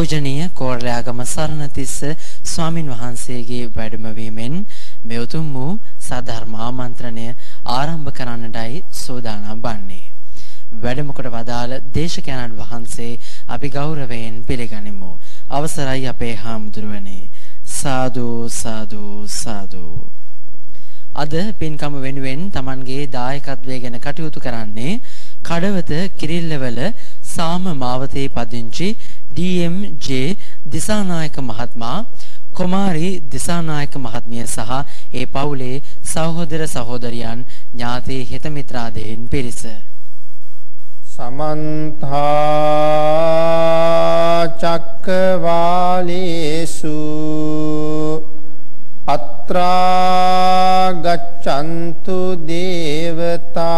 පූජනීය කෝරළයාගම සරණතිස්ස ස්වාමින් වහන්සේගේ වැඩමවීමෙන් මේ උතුම් වූ සාධර්ම ආමන්ත්‍රණය ආරම්භ කරන්නටයි සූදානම් වන්නේ. වැඩම කොට වදාළ දේශකයන්න් වහන්සේ අපි ගෞරවයෙන් පිළිගනිමු. අවසරයි අපේ හාමුදුරුවනේ. සාදු සාදු සාදු අද පින්කම වෙනුවෙන් Tamanගේ දායකත්වය ගැන කටයුතු කරන්නේ කඩවත කිරිල්ලවල සාම මාවතේ පදිංචි DMJ දිසානායක මහත්මයා කුමාරි දිසානායක මහත්මිය සහ ඒ පවුලේ සහෝදර සහෝදරියන් ඥාති හිත මිත්‍රාදීන් පිරිස. සමන්ත චක්කවාලේසු අත්‍රා ගච්ඡන්තු දේවතා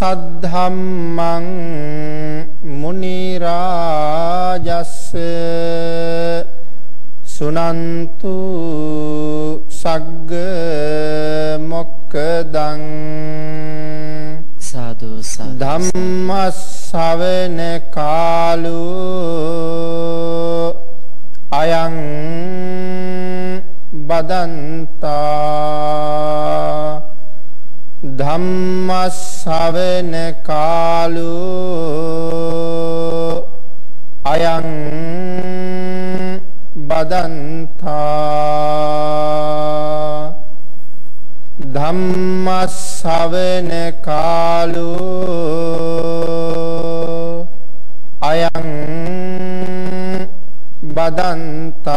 සද්ධම්මං මුනි රාජස්ස සුනන්තු සග්ග මොක්කදං සාදු ධම්මස්සවන කාලෝ අයං බදන්තා ධම්මස්සවන කාලෝ අයං බදන්තා. ධම්මස්සවන කාලෝ අයං බදන්තා.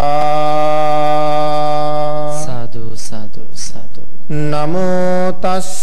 සාදු සාදු සාදු. නමෝ තස්ස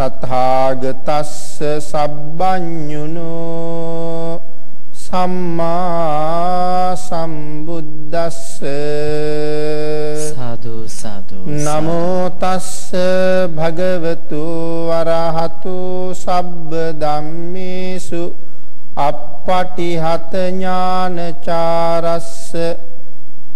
තථාගතස්ස සබ්බඤුනෝ සම්මා සම්බුද්දස්ස සාදු සාදු නමෝ තස්ස භගවතු වරහතු සබ්බ ධම්මේසු අප්පටිහත ඥානචාරස්ස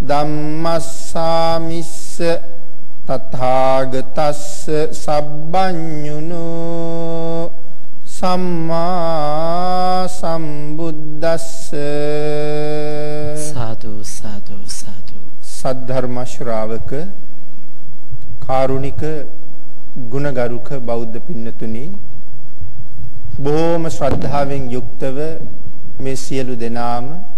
ධම්මස්සාමිස්ස තථාගතස්ස සබ්බඤුනෝ සම්මා සම්බුද්දස්ස සාදු සාදු සාදු. සද්ධර්ම ශ්‍රාවක කාරුණික ගුණගරුක බෞද්ධ පින්නතුනි බොහෝම ශ්‍රද්ධාවෙන් යුක්තව මේ සියලු දෙනාම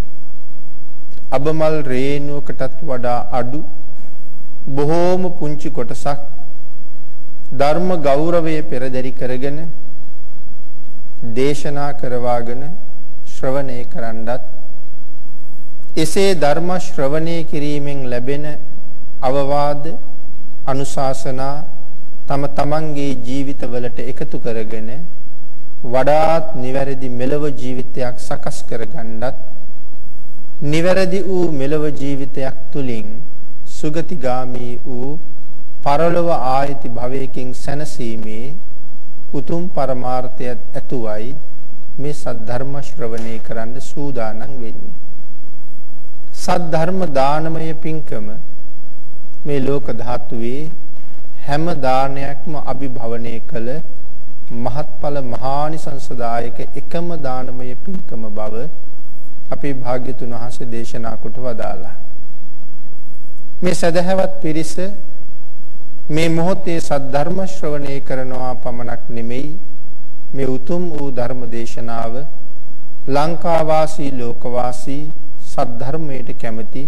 අබමල් රේණුවකටත් වඩා අඩු බොහෝම පුංචි කොටසක් ධර්ම ගෞරවය පෙරදරි කරගෙන දේශනා කරවාගෙන ශ්‍රවණය කරන්නත් එසේ ධර්ම ශ්‍රවණය කිරීමෙන් ලැබෙන අවවාද අනුශාසනා තම තමන්ගේ ජීවිතවලට එකතු කරගෙන වඩාත් නිවැරදි මෙලව ජීවිතයක් සකස් කරගන්නත් නිවැරදි වූ මෙලව ජීවිතයක් තුලින් සුගතිගාමී වූ පරලොව ආයති භවයකින් සැනසීමේ උතුම් පරමාර්ථයත් ඇතුවයි මේ සද්ධර්ම ශ්‍රවණය කරන්න සූදානම් වෙන්නේ. සද්ධර්ම දානමය පින්කම මේ ලෝක ධාතුවේ හැම දානයක්ම අභිභවනය කළ මහත්ඵල මහානිසංසදායක එකම දානමය පින්කම බව අපේ භාග්‍යතුන් වහන්සේ දේශනා කොට වදාලා. මේ සදහැවත් පිරිස මේ මොහොතේ සද්ධර්ම ශ්‍රවණය කරනවා පමණක් නෙමෙයි මේ උතුම් වූ ධර්ම දේශනාව ලංකාවාසී ලෝකවාසී සද්ධර්මයට කැමති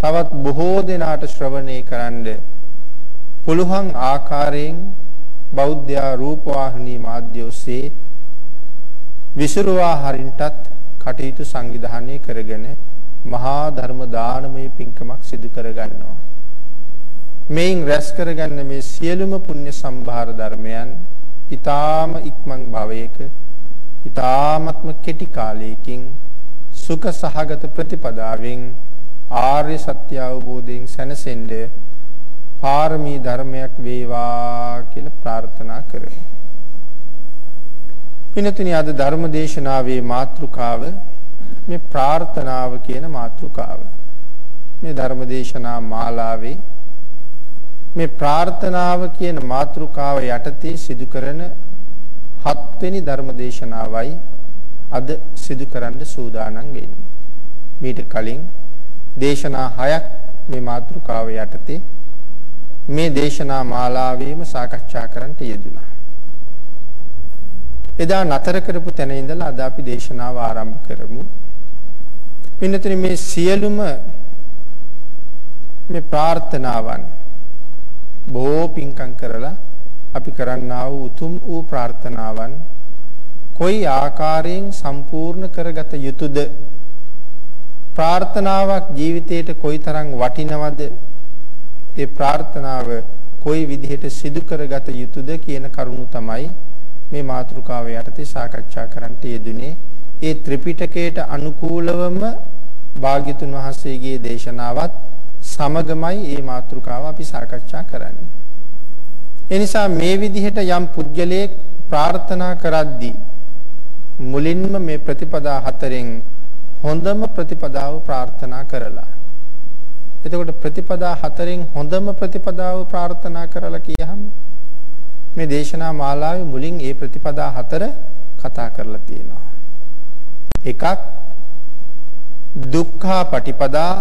තවත් බොහෝ දෙනාට ශ්‍රවණය කරන්න පුළුවන් ආකාරයෙන් බෞද්ධ රූපවාහිනී මාධ්‍ය ඔස්සේ විසිරුවා හරින්ටත් කටයුතු සංවිධානය කරගෙන මහා ධර්ම දානමය පින්කමක් සිදු කර ගන්නවා. මේන් රැස් කරගන්න මේ සියලුම පුණ්‍ය සම්භාර ධර්මයන් ඊ타ම ඉක්මන් භවයක ඊ타මත්ම කෙටි කාලයකින් සුඛ සහගත ප්‍රතිපදාවෙන් ආර්ය සත්‍ය අවබෝධයෙන් සැනසෙන්නේ පාරමී ධර්මයක් වේවා කියලා ප්‍රාර්ථනා කරමි. පිනතුනි අද ධර්ම දේශනාවේ මාතෘකාව මේ ප්‍රාර්ථනාව කියන මාතෘකාව. මේ ධර්ම දේශනා මාලාවේ මේ ප්‍රාර්ථනාව කියන මාතෘකාව යටතේ සිදු කරන හත්වෙනි ධර්ම දේශනාවයි අද සිදු කරන්න සූදානම් වෙන්නේ. මීට කලින් දේශනා හයක් මේ මාතෘකාව යටතේ මේ දේශනා මාලාවේම සාකච්ඡා කරන්නට යෙදුණා. එදා නතර කරපු තැන ඉඳලා අද අපි දේශනාව ආරම්භ කරමු. පින්නතනි මේ සියලුම මේ ප්‍රාර්ථනාවන් බොහෝ පින්කම් කරලා අපි කරන්නා වූ උතුම් වූ ප්‍රාර්ථනාවන් කොයි ආකාරයෙන් සම්පූර්ණ කරගත යුතුද ප්‍රාර්ථනාවක් ජීවිතයට කොයිතරම් වටිනවද ඒ ප්‍රාර්ථනාව කොයි විදිහට සිදු කරගත යුතුද කියන කරුණු තමයි මේ මාතෘකාව යටතේ සාකච්ඡා කරන්නට යෙදුනේ. ඒ ත්‍රිපිටකයට අනුකූලවම භාග්‍යතුන් වහන්සේගේ දේශනාවත් සමගමයි මේ මාතෘකාව අපි සාකච්ඡා කරන්නේ. ඒ නිසා මේ විදිහට යම් පුද්ගලයෙක් ප්‍රාර්ථනා කරද්දී මුලින්ම මේ ප්‍රතිපදා හතරෙන් හොඳම ප්‍රතිපදාව ප්‍රාර්ථනා කරලා එතකොට ප්‍රතිපදා හතරෙන් හොඳම ප්‍රතිපදාව ප්‍රාර්ථනා කරලා කියහම මේ දේශනා මාලාවේ මුලින් ඒ ප්‍රතිපදා හතර කතා කරලා තියෙනවා. එකක් දුක්ඛා පටිපදා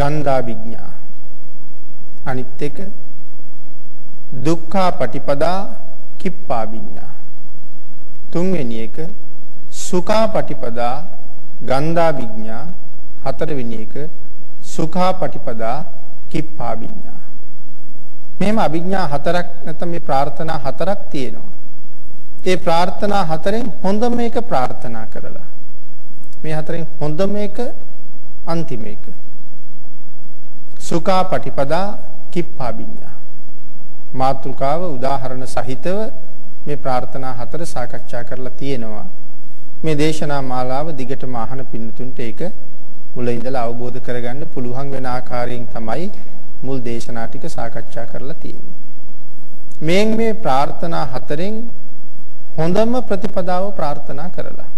ගන්ධා විඥා. අනිත් එක දුක්ඛා පටිපදා කිප්පා විඥා. තුන්වෙනි එක සුඛා පටිපදා ගන්ධා විඥා. හතරවෙනි එක සුඛා පටිපදා කිප්පා විඥා. මෙහෙම අභිඥා හතරක් නැත්නම් මේ ප්‍රාර්ථනා හතරක් තියෙනවා. ඒ ප්‍රාර්ථනා හතරෙන් හොඳම එක ප්‍රාර්ථනා කරලා මේ හතරෙන් හොඳම එක අන්තිම එක. සුඛා පටිපදා කිප්පා විඥා. මාත්‍රිකාව උදාහරණ සහිතව මේ ප්‍රාර්ථනා හතර සාකච්ඡා කරලා තියෙනවා. මේ දේශනා මාලාව දිගටම අහන පින්නතුන්ට ඒක මුල ඉඳලා අවබෝධ කරගන්න පුළුවන් වෙන ආකාරයෙන් තමයි මුල් දේශනා ටික සාකච්ඡා කරලා තියෙන්නේ. මේන් මේ ප්‍රාර්ථනා හතරෙන් හොඳම ප්‍රතිපදාව ප්‍රාර්ථනා කරලා.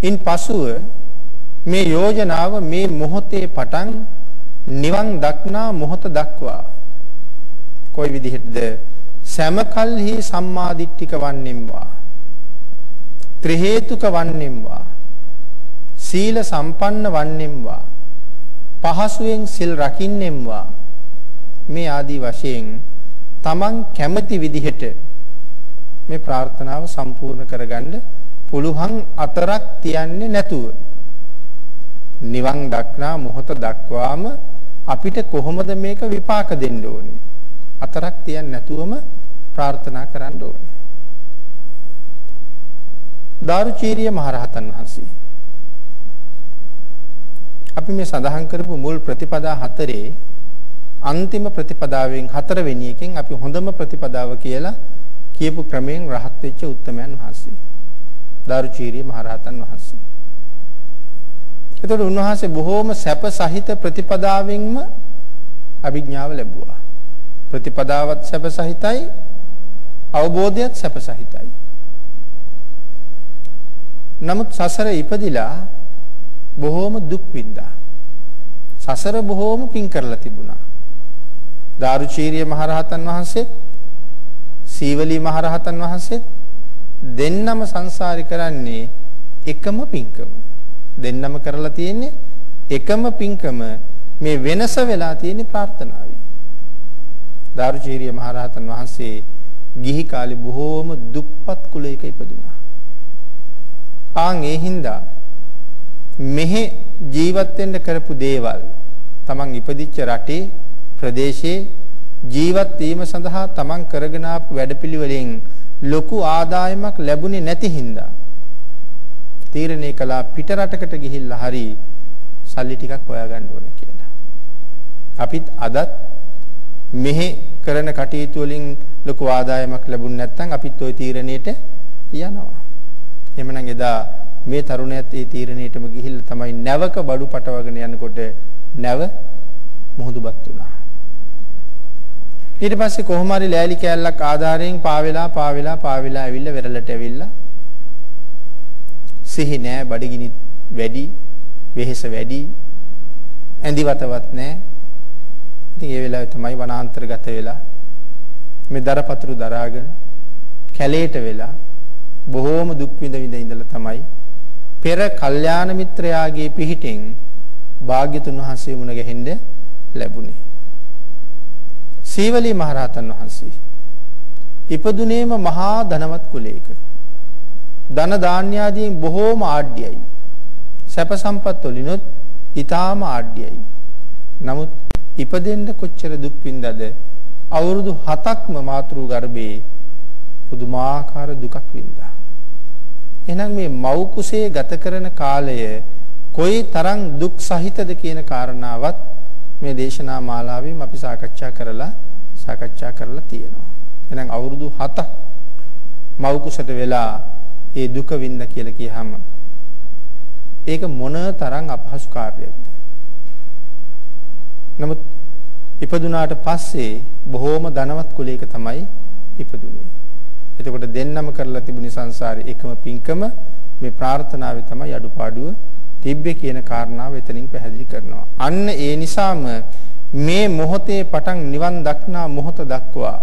ඉන් පසුව මේ යෝජනාව මේ මොහොතේ පටන් නිවන් දක්නා මොහොත දක්වා කොයි විදිහටද සෑමකල්හි සම්මාදිට්ඨික වන්නෙම්වා ත්‍රි හේතුක වන්නෙම්වා සීල සම්පන්න වන්නෙම්වා පහසුවෙන් සිල් රකින්නෙම්වා. මේ ආදී වශයෙන් තමන් කැමති විදිහට මේ ප්‍රාර්ථනාව සම්පූර්ණ කරගන්න පුළුවන් අතරක් තියන්නේ නැතුව. නිවන් දක්නා මොහොත දක්වාම අපිට කොහොමද මේක විපාක දෙන්න ඕනේ? අතරක් තියන්නේ නැතුවම ප්‍රාර්ථනා කරන්න ඕනේ. දාරුචීරිය මහරහතන් වහන්සේ. අපි මේ සඳහන් කරපු මුල් ප්‍රතිපදා හතරේ අන්තිම ප්‍රතිපදාවෙන් හතරවෙනි එකෙන් අපි හොඳම ප්‍රතිපදාව කියලා කියපු ක්‍රමයෙන් රහත් වෙච්ච උත්තමයන් වහන්සේ. දාරුචීරිය මහරහතන් වහන්සේ. එතකොට උන්වහන්සේ බොහෝම සැප සහිත ප්‍රතිපදාවෙන්ම අභිඥාව ලැබුවා. ප්‍රතිපදාවත් සැප සහිතයි අවබෝධයත් සැප සහිතයි. නමුත් සසර ඉපදිලා බොහෝම දුක් විඳා. සසර බොහෝම පින් කරලා තිබුණා. දාරුචීරිය මහරහතන් වහන්සේත් සීවලී මහරහතන් වහන්සේත් දෙන්නම සංසාරي කරන්නේ එකම පින්කම. දෙන්නම කරලා තියෙන්නේ එකම පින්කම මේ වෙනස වෙලා තියෙන්නේ ප්‍රාර්ථනාවේ. දාරුචීරිය මහරහතන් වහන්සේ ගිහි කාලේ බොහෝම දුප්පත් කුලයක ඉපදුනා. ආන් ඒ හින්දා මෙහි ජීවත් වෙන්න කරපු දේවල් තමන් ඉපදිච්ච රටේ ප්‍රදේශයේ ජීවත් වීම සඳහා තමන් කරගෙන ආපු වැඩපිළිවෙලෙන් ලොකු ආදායමක් ලැබුණේ නැති හින්දා තීරණය කළා පිට රටකට ගිහිල්ලා හරි සල්ලි ටිකක් හොයාගන්න ඕන කියලා. අපිත් අදත් මෙහි කරන කටයුතු වලින් ලොකු ආදායමක් ලැබුණ නැත්නම් අපිත් ওই තීරණයට යනවා. එහෙමනම් එදා මේ තරුණයත් ඒ තීරණයටම ගිහිල්ලා තමයි නැවක බඩු පටවගෙන යනකොට නැව මුහුදුපත් වුණා. ඊට පස්සේ කොහොම හරි ලෑලි කෑල්ලක් ආධාරයෙන් පාවෙලා පාවෙලා පාවෙලා ඇවිල්ලා වෙරළට ඇවිල්ලා සිහි නෑ බඩගිනි වැඩි වෙහෙස වැඩි ඇඳිවතවත් නෑ ඉතින් ඒ වෙලාවේ තමයි වනාන්තරගත වෙලා මේ දරපතුරු දරාගෙන කැලේට වෙලා බොහෝම දුක් විඳ විඳ ඉඳලා තමයි පෙර කල්යාණ මිත්‍රයාගේ පිහිටෙන් භාග්‍යතුන් වහන්සේ මුණ ගැහෙන්න ලැබුණේ. සීවලී මහරහතන් වහන්සේ ඉපදුනේම මහා ධනවත් කුලයක. ධන ධාන්‍ය ආදීන් බොහෝම ආඩ්‍යයි. සැප සම්පත් වලිනුත් ඊටාම ආඩ්‍යයි. නමුත් ඉපදෙන්න කොච්චර දුක් විඳද අවුරුදු 7ක්ම මාතෘ ගර්භයේ පුදුමාකාර දුකක් වින්දා. එහෙනම් මේ මව් කුසේ ගත කරන කාලය කොයි තරම් දුක් සහිතද කියන කාරණාවත් මේ දේශනා මාලාවෙන් අපි සාකච්ඡා කරලා සාකච්ඡා කරලා තියෙනවා. එහෙනම් අවුරුදු 7ක් මව් කුසට වෙලා ඒ දුක විඳ කියලා කියහම ඒක මොන තරම් අපහසු කාර්යයක්ද? නමුත් ඉපදුනාට පස්සේ බොහෝම ධනවත් කුලයක තමයි ඉපදුනේ. එතකොට දෙන්නම කරලා තිබුණේ සංසාරේ එකම පින්කම මේ ප්‍රාර්ථනාවේ තමයි අඩුපාඩුව තිබ්බේ කියන කාරණාව එතනින් පැහැදිලි කරනවා. අන්න ඒ නිසාම මේ මොහොතේ පටන් නිවන් දක්නා මොහොත දක්වා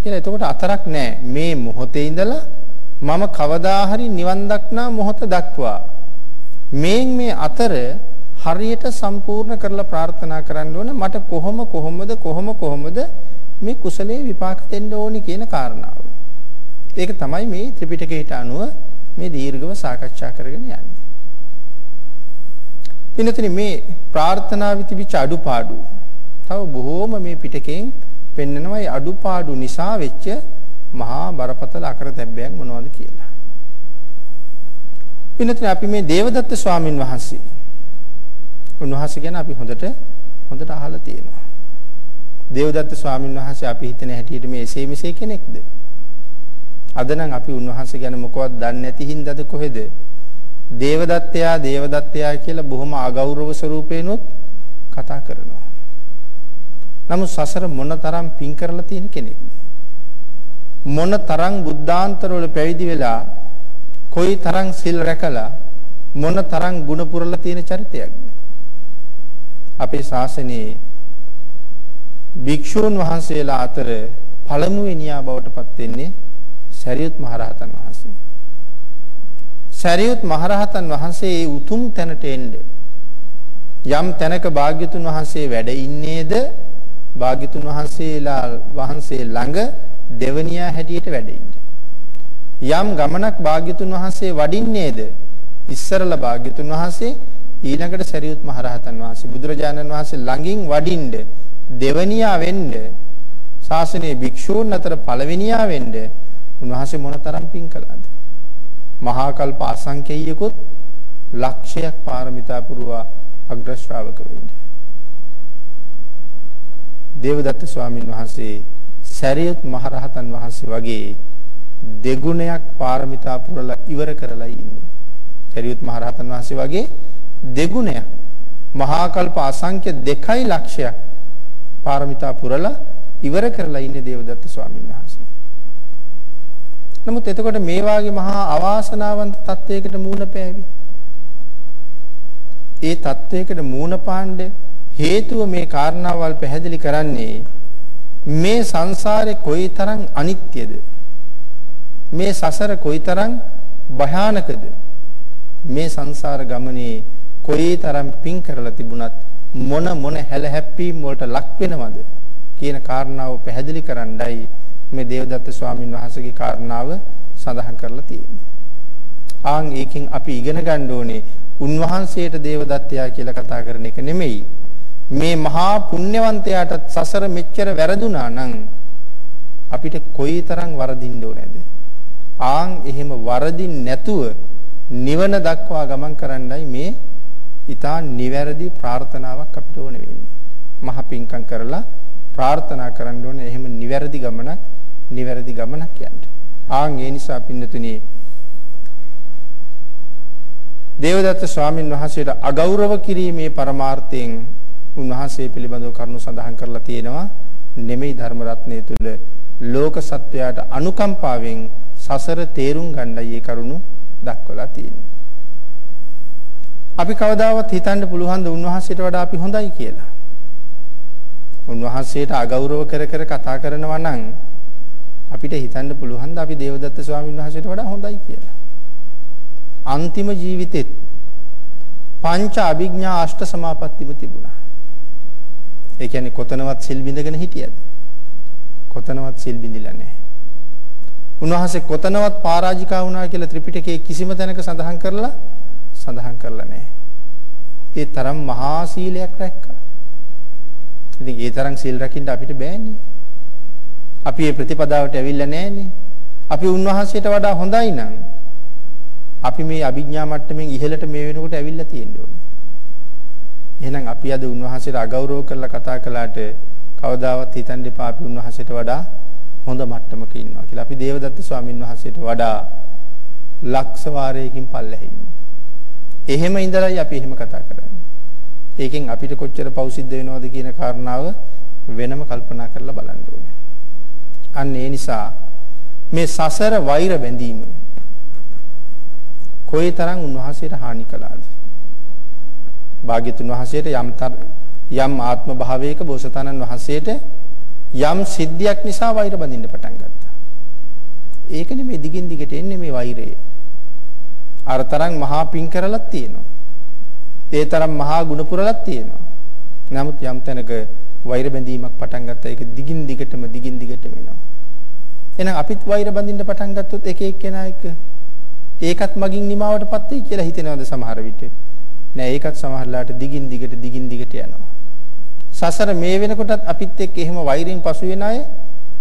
කියලා එතකොට අතරක් නැහැ. මේ මොහොතේ ඉඳලා මම කවදා හරි නිවන් දක්නා මොහොත දක්වා මේන් මේ අතර හරියට සම්පූර්ණ කරලා ප්‍රාර්ථනා කරන්න ඕන මට කොහොම කොහොමද කොහොම කොහොමද මේ කුසලයේ විපාක දෙන්න ඕනි කියන කාරණාව. ඒක තමයි මේ ත්‍රිපිටකයට අනුව මේ දීර්ඝව සාකච්ඡා කරගෙන යන්නේ. පින්නතනි මේ ප්‍රාර්ථනාවේ තිබිච්ච අඩුපාඩු තව බොහෝම මේ පිටකෙන් පෙන්නනවා ඒ අඩුපාඩු නිසා වෙච්ච මහා බරපතල අකරතැබ්බයක් මොනවද කියලා. පින්නතනි අපි මේ දේවදත්ත ස්වාමින් වහන්සේ උන්වහන්සේ ගැන අපි හොඳට හොඳට අහලා තියෙනවා. දේවදත්ත ස්වාමීන් වහන්සේ අපි හිතන හැටියට මේ එසේ මෙසේ කෙනෙක්ද? අද නම් අපි උන්වහන්සේ ගැන මොකවත් දන්නේ නැති හින්දාද කොහෙද? දේවදත්තයා දේවදත්තයා කියලා බොහොම අගෞරව ස්වරූපේනොත් කතා කරනවා. නමුත් සසර මොනතරම් පින් කරලා තියෙන කෙනෙක්ද? මොනතරම් බුද්ධාන්තරවල පැවිදි වෙලා කොයි තරම් සිල් රැකලා මොනතරම් ගුණ පුරලා තියෙන චරිතයක්ද? අපේ ශාසනයේ භික්ෂූන් වහන්සේලා අතර පළමුවෙනියා බවට පත් වෙන්නේ සරියුත් මහරහතන් වහන්සේ. සරියුත් මහරහතන් වහන්සේ ඒ උතුම් තැනට එන්න. යම් තැනක භාග්‍යතුන් වහන්සේ වැඩ ඉන්නේද? භාග්‍යතුන් වහන්සේලා වහන්සේ ළඟ දෙවනියා හැටියට වැඩ යම් ගමනක් භාග්‍යතුන් වහන්සේ වඩින්නේද? ඉස්සරලා භාග්‍යතුන් වහන්සේ ඊළඟට සරියුත් මහරහතන් වහන්සේ බුදුරජාණන් වහන්සේ ළඟින් වඩින්න දෙවනියා වෙන්න ශාසනයේ භික්ෂූන් අතර පළවෙනියා වෙන්න උන්වහන්සේ මොනතරම් පින් කළාද? මහා කල්ප අසංකේයිකුත් ලක්ෂයක් පාරමිතා පුරුවා අග්‍ර ශ්‍රාවක වෙන්න. දේවදත්ත ස්වාමින් වහන්සේ සරියුත් මහරහතන් වහන්සේ වගේ දෙගුණයක් පාරමිතා පුරලා ඉවර කරලා ඉන්නේ. සරියුත් මහරහතන් වහන්සේ වගේ දෙගුණයක් මහා කල්ප අසංඛ්‍ය 2 ලක්ෂයක් පාරමිතා පුරලා ඉවර කරලා ඉන්නේ දේවදත්ත ස්වාමීන් වහන්සේ. නමුත් එතකොට මේ වාගේ මහා අවාසනාවන්ත තත්වයකට මූණ පෑවි. ඒ තත්වයකට මූණ පාණ්ඩ හේතුව මේ කාරණාවල් පැහැදිලි කරන්නේ මේ සංසාරේ කොයිතරම් අනිත්‍යද මේ සසර කොයිතරම් භයානකද මේ සංසාර ගමනේ කොයිතරම් පින් කරලා තිබුණත් මොන මොන හැල හැප්පීම් වලට ලක් වෙනවද කියන කාරණාව පැහැදිලි කරන්නයි මේ දේවදත්ත ස්වාමින් වහන්සේගේ කාරණාව සඳහන් කරලා තියෙන්නේ. ආන් ඒකෙන් අපි ඉගෙන ගන්න ඕනේ උන්වහන්සේට දේවදත්තයා කියලා කතා කරන එක නෙමෙයි. මේ මහා පුණ්‍යවන්තයාට සසර මෙච්චර වැරදුනා නම් අපිට කොයිතරම් වරදින්න ඕනේද? ආන් එහෙම වරදින් නැතුව නිවන දක්වා ගමන් කරන්නයි මේ ඊටා නිවැරදි ප්‍රාර්ථනාවක් අපිට ඕන වෙන්නේ. මහ පිංකම් කරලා ප්‍රාර්ථනා කරන්න ඕනේ එහෙම නිවැරදි ගමනක් නිවැරදි ගමනක් යන්න. ආන් ඒ නිසා පින්නතුනි දේවදත්ත ස්වාමින් වහන්සේට අගෞරව කිරීමේ පරමාර්ථයෙන් උන්වහන්සේ පිළිබඳව කරුණු සඳහන් කරලා තියෙනවා නෙමෙයි ධර්ම රත්නයේ තුල ලෝක සත්වයාට අනුකම්පාවෙන් සසර තේරුම් ගන්නයි ඒ කරුණු දක්වලා තියෙන්නේ. අපි කවදාවත් හිතන්න පුළුවන් ද උන්වහන්සේට වඩා අපි හොඳයි කියලා. උන්වහන්සේට අගෞරව කර කර කතා කරනවා නම් අපිට හිතන්න පුළුවන් ද අපි දේවදත්ත ස්වාමීන් වහන්සේට වඩා හොඳයි කියලා. අන්තිම ජීවිතෙත් පංච අභිඥා අෂ්ට සමාපත්තිම තිබුණා. ඒ කියන්නේ කොතනවත් සිල් බිඳගෙන හිටියද? කොතනවත් සිල් බිඳිලා නැහැ. උන්වහන්සේ කොතනවත් පරාජිකා වුණා කියලා ත්‍රිපිටකයේ කිසිම තැනක සඳහන් කරලා සඳහන් කරලා නැහැ. ඒ තරම් මහා සීලයක් රැක්කා. ඉතින් ඒ තරම් සීල් රකින්න අපිට බෑනේ. අපි මේ ප්‍රතිපදාවට ඇවිල්ලා නැහනේ. අපි උන්වහන්සේට වඩා හොඳයි නම් අපි මේ අභිඥා මට්ටමින් ඉහළට මේ වෙනකොට ඇවිල්ලා තියෙන්න ඕනේ. එහෙනම් අපි අද උන්වහන්සේට අගෞරව කරලා කතා කළාට කවදාවත් හිතන්න එපා අපි උන්වහන්සේට වඩා හොඳ මට්ටමක ඉන්නවා කියලා. අපි දේවදත්ත ස්වාමින් වහන්සේට වඩා ලක්ෂ වාරයකින් පල්ලෙහි ඉන්නවා. එහෙම ඉඳලායි අපි එහෙම කතා කරන්නේ. ඒකෙන් අපිට කොච්චර පෞසිද්ධ වෙනවද කියන කාරණාව වෙනම කල්පනා කරලා බලන්න ඕනේ. අන්න ඒ නිසා මේ සසර වෛර බැඳීම කොයිතරම් උන්වහන්සේට හානි කළාද? භාග්‍යතුන් වහන්සේට යම් යම් ආත්ම භාවයක බෝසතාණන් වහන්සේට යම් සිද්ධියක් නිසා වෛර බඳින්න පටන් ගත්තා. ඒක නෙමෙයි දිගින් දිගට එන්නේ මේ වෛරය. අර තරම් මහා පිං කරලක් තියෙනවා. ඒ තරම් මහා ගුණ පුරලක් තියෙනවා. නමුත් යම් තැනක වෛර බැඳීමක් පටන් ගත්තා. ඒක දිගින් දිගටම දිගින් දිගටම එනවා. එහෙනම් අපිත් වෛර බඳින්න පටන් ගත්තොත් එක එක්කෙනා එක්ක ඒකත් මගින් නිමාවටපත් වෙයි කියලා හිතෙනවද සමහර විට? නෑ ඒකත් සමහරලාට දිගින් දිගට දිගින් දිගට යනවා. සසර මේ වෙනකොටත් අපිත් එක්ක එහෙම වෛරයෙන් පසු වෙන අය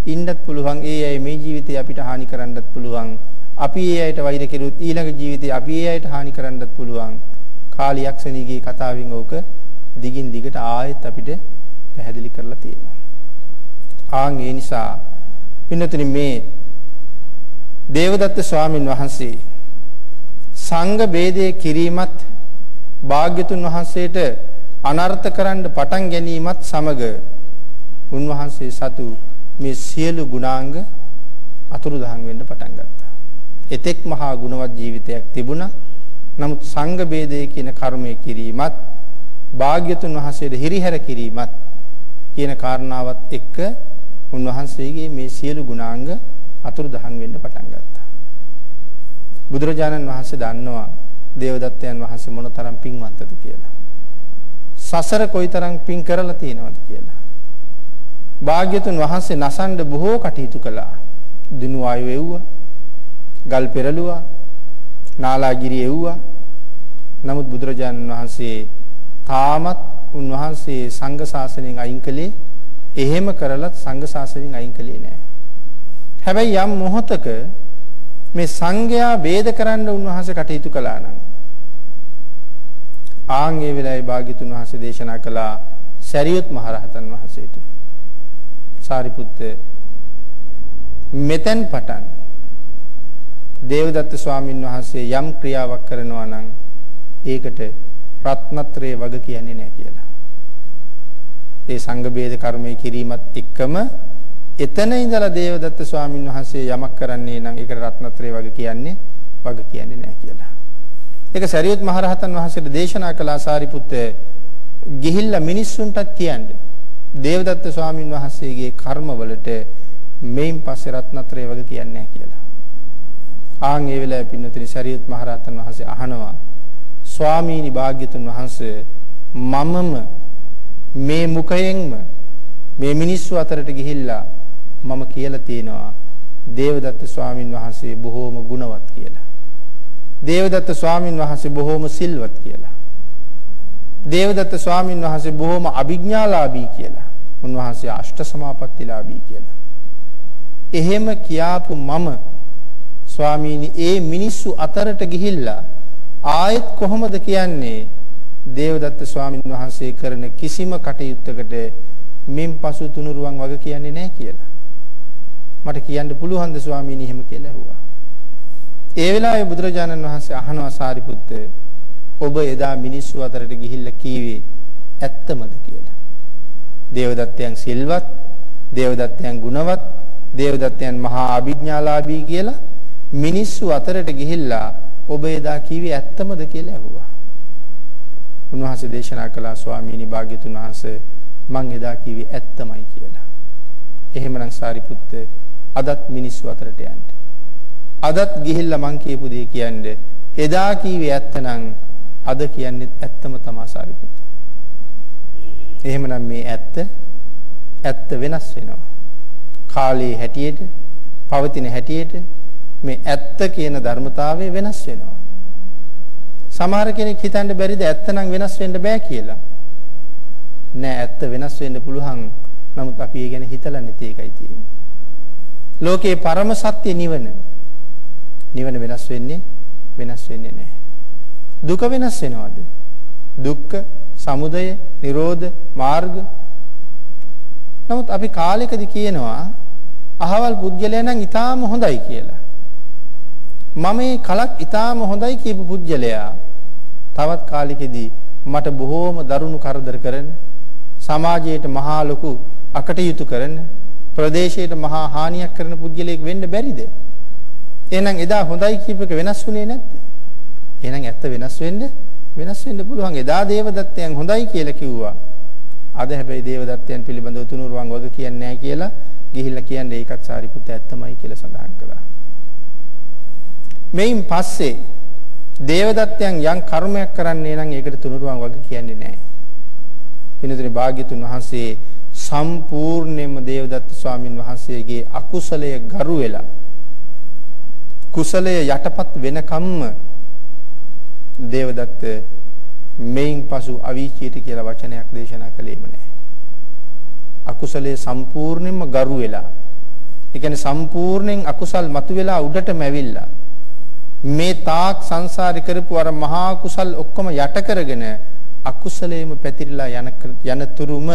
ඉන්නත් පුළුවන්. ඒ අය මේ ජීවිතේ අපිට හානි කරන්නත් පුළුවන්. අපි ඒ අයට වෛර කෙරුවොත් ඊළඟ ජීවිතේ අපි ඒ අයට හානි කරන්නත් පුළුවන්. කාලියක්ෂණීගේ කතාවෙන් ඕක දිගින් දිගට ආයෙත් අපිට පැහැදිලි කරලා තියෙනවා. ආන් ඒ නිසා පින්නතුනි මේ දේවදත්ත ස්වාමින් වහන්සේ සංඝ ભેදයේ කිරීමත් භාග්‍යතුන් වහන්සේට අනර්ථ කරන්න පටන් ගැනීමත් සමග උන්වහන්සේ සතු මේ සියලු ගුණාංග අතුරුදහන් වෙන්න පටන් ගත්තා. එතෙක් මහා ගුණවත් ජීවිතයක් තිබුණා. නමුත් සංඝ ભેදයේ කියන කර්මය කිරීමත් භාග්‍යතුන් වහන්සේට හිරිහැර කිරීමත් කියන කාරණාවත් එක්ක උන්වහන්සේගේ මේ සියලු ගුණාංග අතුරුදහන් වෙන්න පටන් ගත්තා. බුදුරජාණන් වහන්සේ දන්නවා දේවදත්තයන් වහන්සේ මොනතරම් පින්වන්තද කියලා. සසර කොයිතරම් පින් කරලා තියෙනවද කියලා. භාග්‍යතුන් වහන්සේ නසන්න බොහෝ කටයුතු කළා. දිනු ආයු එව්වා. ගල් පෙරළුවා. නාලාගිරි එව්වා. නමුත් බුදුරජාණන් වහන්සේ තාමත් උන්වහන්සේ සංඝ ශාසනයෙන් අයින් කළේ එහෙම කරලත් සංඝ ශාසනයෙන් අයින් කළේ නෑ. හැබැයි යම් මොහතක මේ සංඝයා ભેද කරන්න උන්වහන්සේ කටයුතු කළා නම් ආන් ඒ වෙලාවේ භාග්‍යතුන් වහන්සේ දේශනා කළා සරියුත් මහරහතන් වහන්සේට. සාරිපුත්ත මෙතෙන් පටන් දේවදත්ත ස්වාමින් වහන්සේ යම් ක්‍රියාවක් කරනවා නම් ඒකට රත්නත්‍රයේ වග කියන්නේ නැහැ කියලා. ඒ සංඝ බේද කර්මය කිරීමත් එක්කම එතන ඉඳලා දේවදත්ත ස්වාමින් වහන්සේ යමක් කරන්නේ නම් ඒකට රත්නත්‍රයේ වග කියන්නේ වග කියන්නේ නැහැ කියලා. ඒක සරියුත් මහරහතන් වහන්සේට දේශනා කළ ආසාරිපුත්ත ගිහිල්ලා මිනිස්සුන්ටත් කියන්නේ දේවදත්ත ස්වාමින් වහන්සේගේ කර්මවලට මේන් පස්සේ රත්නත්‍රය වගේ කියන්නේ නැහැ කියලා. ආන් ඒ වෙලාවේ පින්නතුනි සරියුත් මහරහතන් වහන්සේ අහනවා ස්වාමීනි භාග්‍යතුන් වහන්සේ මමම මේ මුඛයෙන්ම මේ මිනිස්සු අතරට ගිහිල්ලා මම කියලා තියෙනවා දේවදත්ත ස්වාමින් වහන්සේ බොහෝම ගුණවත් කියලා. දේවදත්ත ස්වාමින් වහන්සේ බොහෝම සිල්වත් කියලා. දේවදත්ත ස්වාමින් වහන්සේ බොහෝම අභිඥාලාභී කියලා. උන්වහන්සේ අෂ්ට සමාපත්තිලාභී කියලා. එහෙම කියාපු මම ස්වාමීනි ඒ මිනිස්සු අතරට ගිහිල්ලා ආයෙත් කොහොමද කියන්නේ දේවදත්ත ස්වාමින් වහන්සේ කරන කිසිම කටයුත්තකට මින් පසු තුනුරුවන් වග කියන්නේ නැහැ කියලා. මට කියන්න පුළුවන්ද ස්වාමීනි එහෙම කියලා ඇහුවා. ඒ වෙලාවේ බුදුරජාණන් වහන්සේ අහනවා සාරිපුත්ත ඔබ එදා මිනිස්සු අතරට ගිහිල්ලා කීවේ ඇත්තමද කියලා. දේවදත්තයන් සිල්වත්, දේවදත්තයන් ගුණවත්, දේවදත්තයන් මහා අභිඥාලාභී කියලා මිනිස්සු අතරට ගිහිල්ලා ඔබ එදා කිව්වේ ඇත්තමද කියලා ඇහුවා. උන්වහන්සේ දේශනා කළා ස්වාමීනි භාග්‍යතුන් වහන්සේ මං එදා කිව්වේ ඇත්තමයි කියලා. එහෙමනම් සාරිපුත්ත අදත් මිනිස්සු අතරට යන්න. අදත් ගිහිල්ලා මං කියපු දේ කියන්නේ එදා කිව්වේ ඇත්තනම් අද කියන්නේ ඇත්තම තමයි සාරිපුත්ත. එහෙමනම් මේ ඇත්ත ඇත්ත වෙනස් වෙනවා. කාලයේ හැටියට, පවතින හැටියට මේ ඇත්ත කියන ධර්මතාවය වෙනස් වෙනවා. සමහර කෙනෙක් හිතන්න බැරිද ඇත්ත නම් වෙනස් වෙන්න බෑ කියලා. නෑ ඇත්ත වෙනස් වෙන්න පුළුවන්. නමුත් අපි ඒ ගැන හිතලා නැති එකයි තියෙන්නේ. ලෝකේ පරම සත්‍ය නිවන. නිවන වෙනස් වෙන්නේ වෙනස් වෙන්නේ නැහැ. දුක වෙනස් වෙනවද? දුක්ඛ, සමුදය, නිරෝධ, මාර්ග. නමුත් අපි කාලෙකදී කියනවා අහවල් පුද්ගලයා නම් ඊටාම හොඳයි කියලා. මම මේ කලක් ඊටාම හොඳයි කියපු පුජ්‍යලයා තවත් කාලෙකදී මට බොහෝම දරුණු කරදර කරන සමාජයට මහා ලොකු අකටයුතු කරන ප්‍රදේශයට මහා හානියක් කරන පුජ්‍යලයක් වෙන්න බැරිද? එහෙනම් එදා හොඳයි කියප එක වෙනස් වුණේ නැද්ද? එහෙනම් ඇත්ත වෙනස් වෙන්න වෙනස් වෙන්න පුළුවන්. එදා දේවදත්තයන් හොඳයි කියලා කිව්වා. අද හැබැයි දේවදත්තයන් පිළිබඳව තුනුරුවන් වග කියන්නේ නැහැ කියලා ගිහිල්ලා කියන්නේ ඒකත් සාරිපුත්ත ඇත්තමයි කියලා සඳහන් කළා. මෙයින් පස්සේ දේවදත්තයන් යම් කර්මයක් කරන්නේ නම් ඒකට තුනුරුවන් වගේ කියන්නේ නැහැ. වෙනතුනි භාග්‍යතුන් වහන්සේ සම්පූර්ණයෙන්ම දේවදත්ත ස්වාමින් වහන්සේගේ අකුසලය ගරු වෙලා කුසලය යටපත් වෙනකම්ම දේවදත්ත මෙයින් පසු අවීචීට කියලා වචනයක් දේශනා කළේම නැහැ. අකුසලයේ සම්පූර්ණයෙන්ම ගරු වෙලා ඒ කියන්නේ සම්පූර්ණයෙන් අකුසල් මතුවෙලා උඩටම ඇවිල්ලා මේ තාක් සංසාරේ කරපු අර මහා කුසල් ඔක්කොම යට කරගෙන අකුසලයේම පැතිරිලා යන යන තුරුම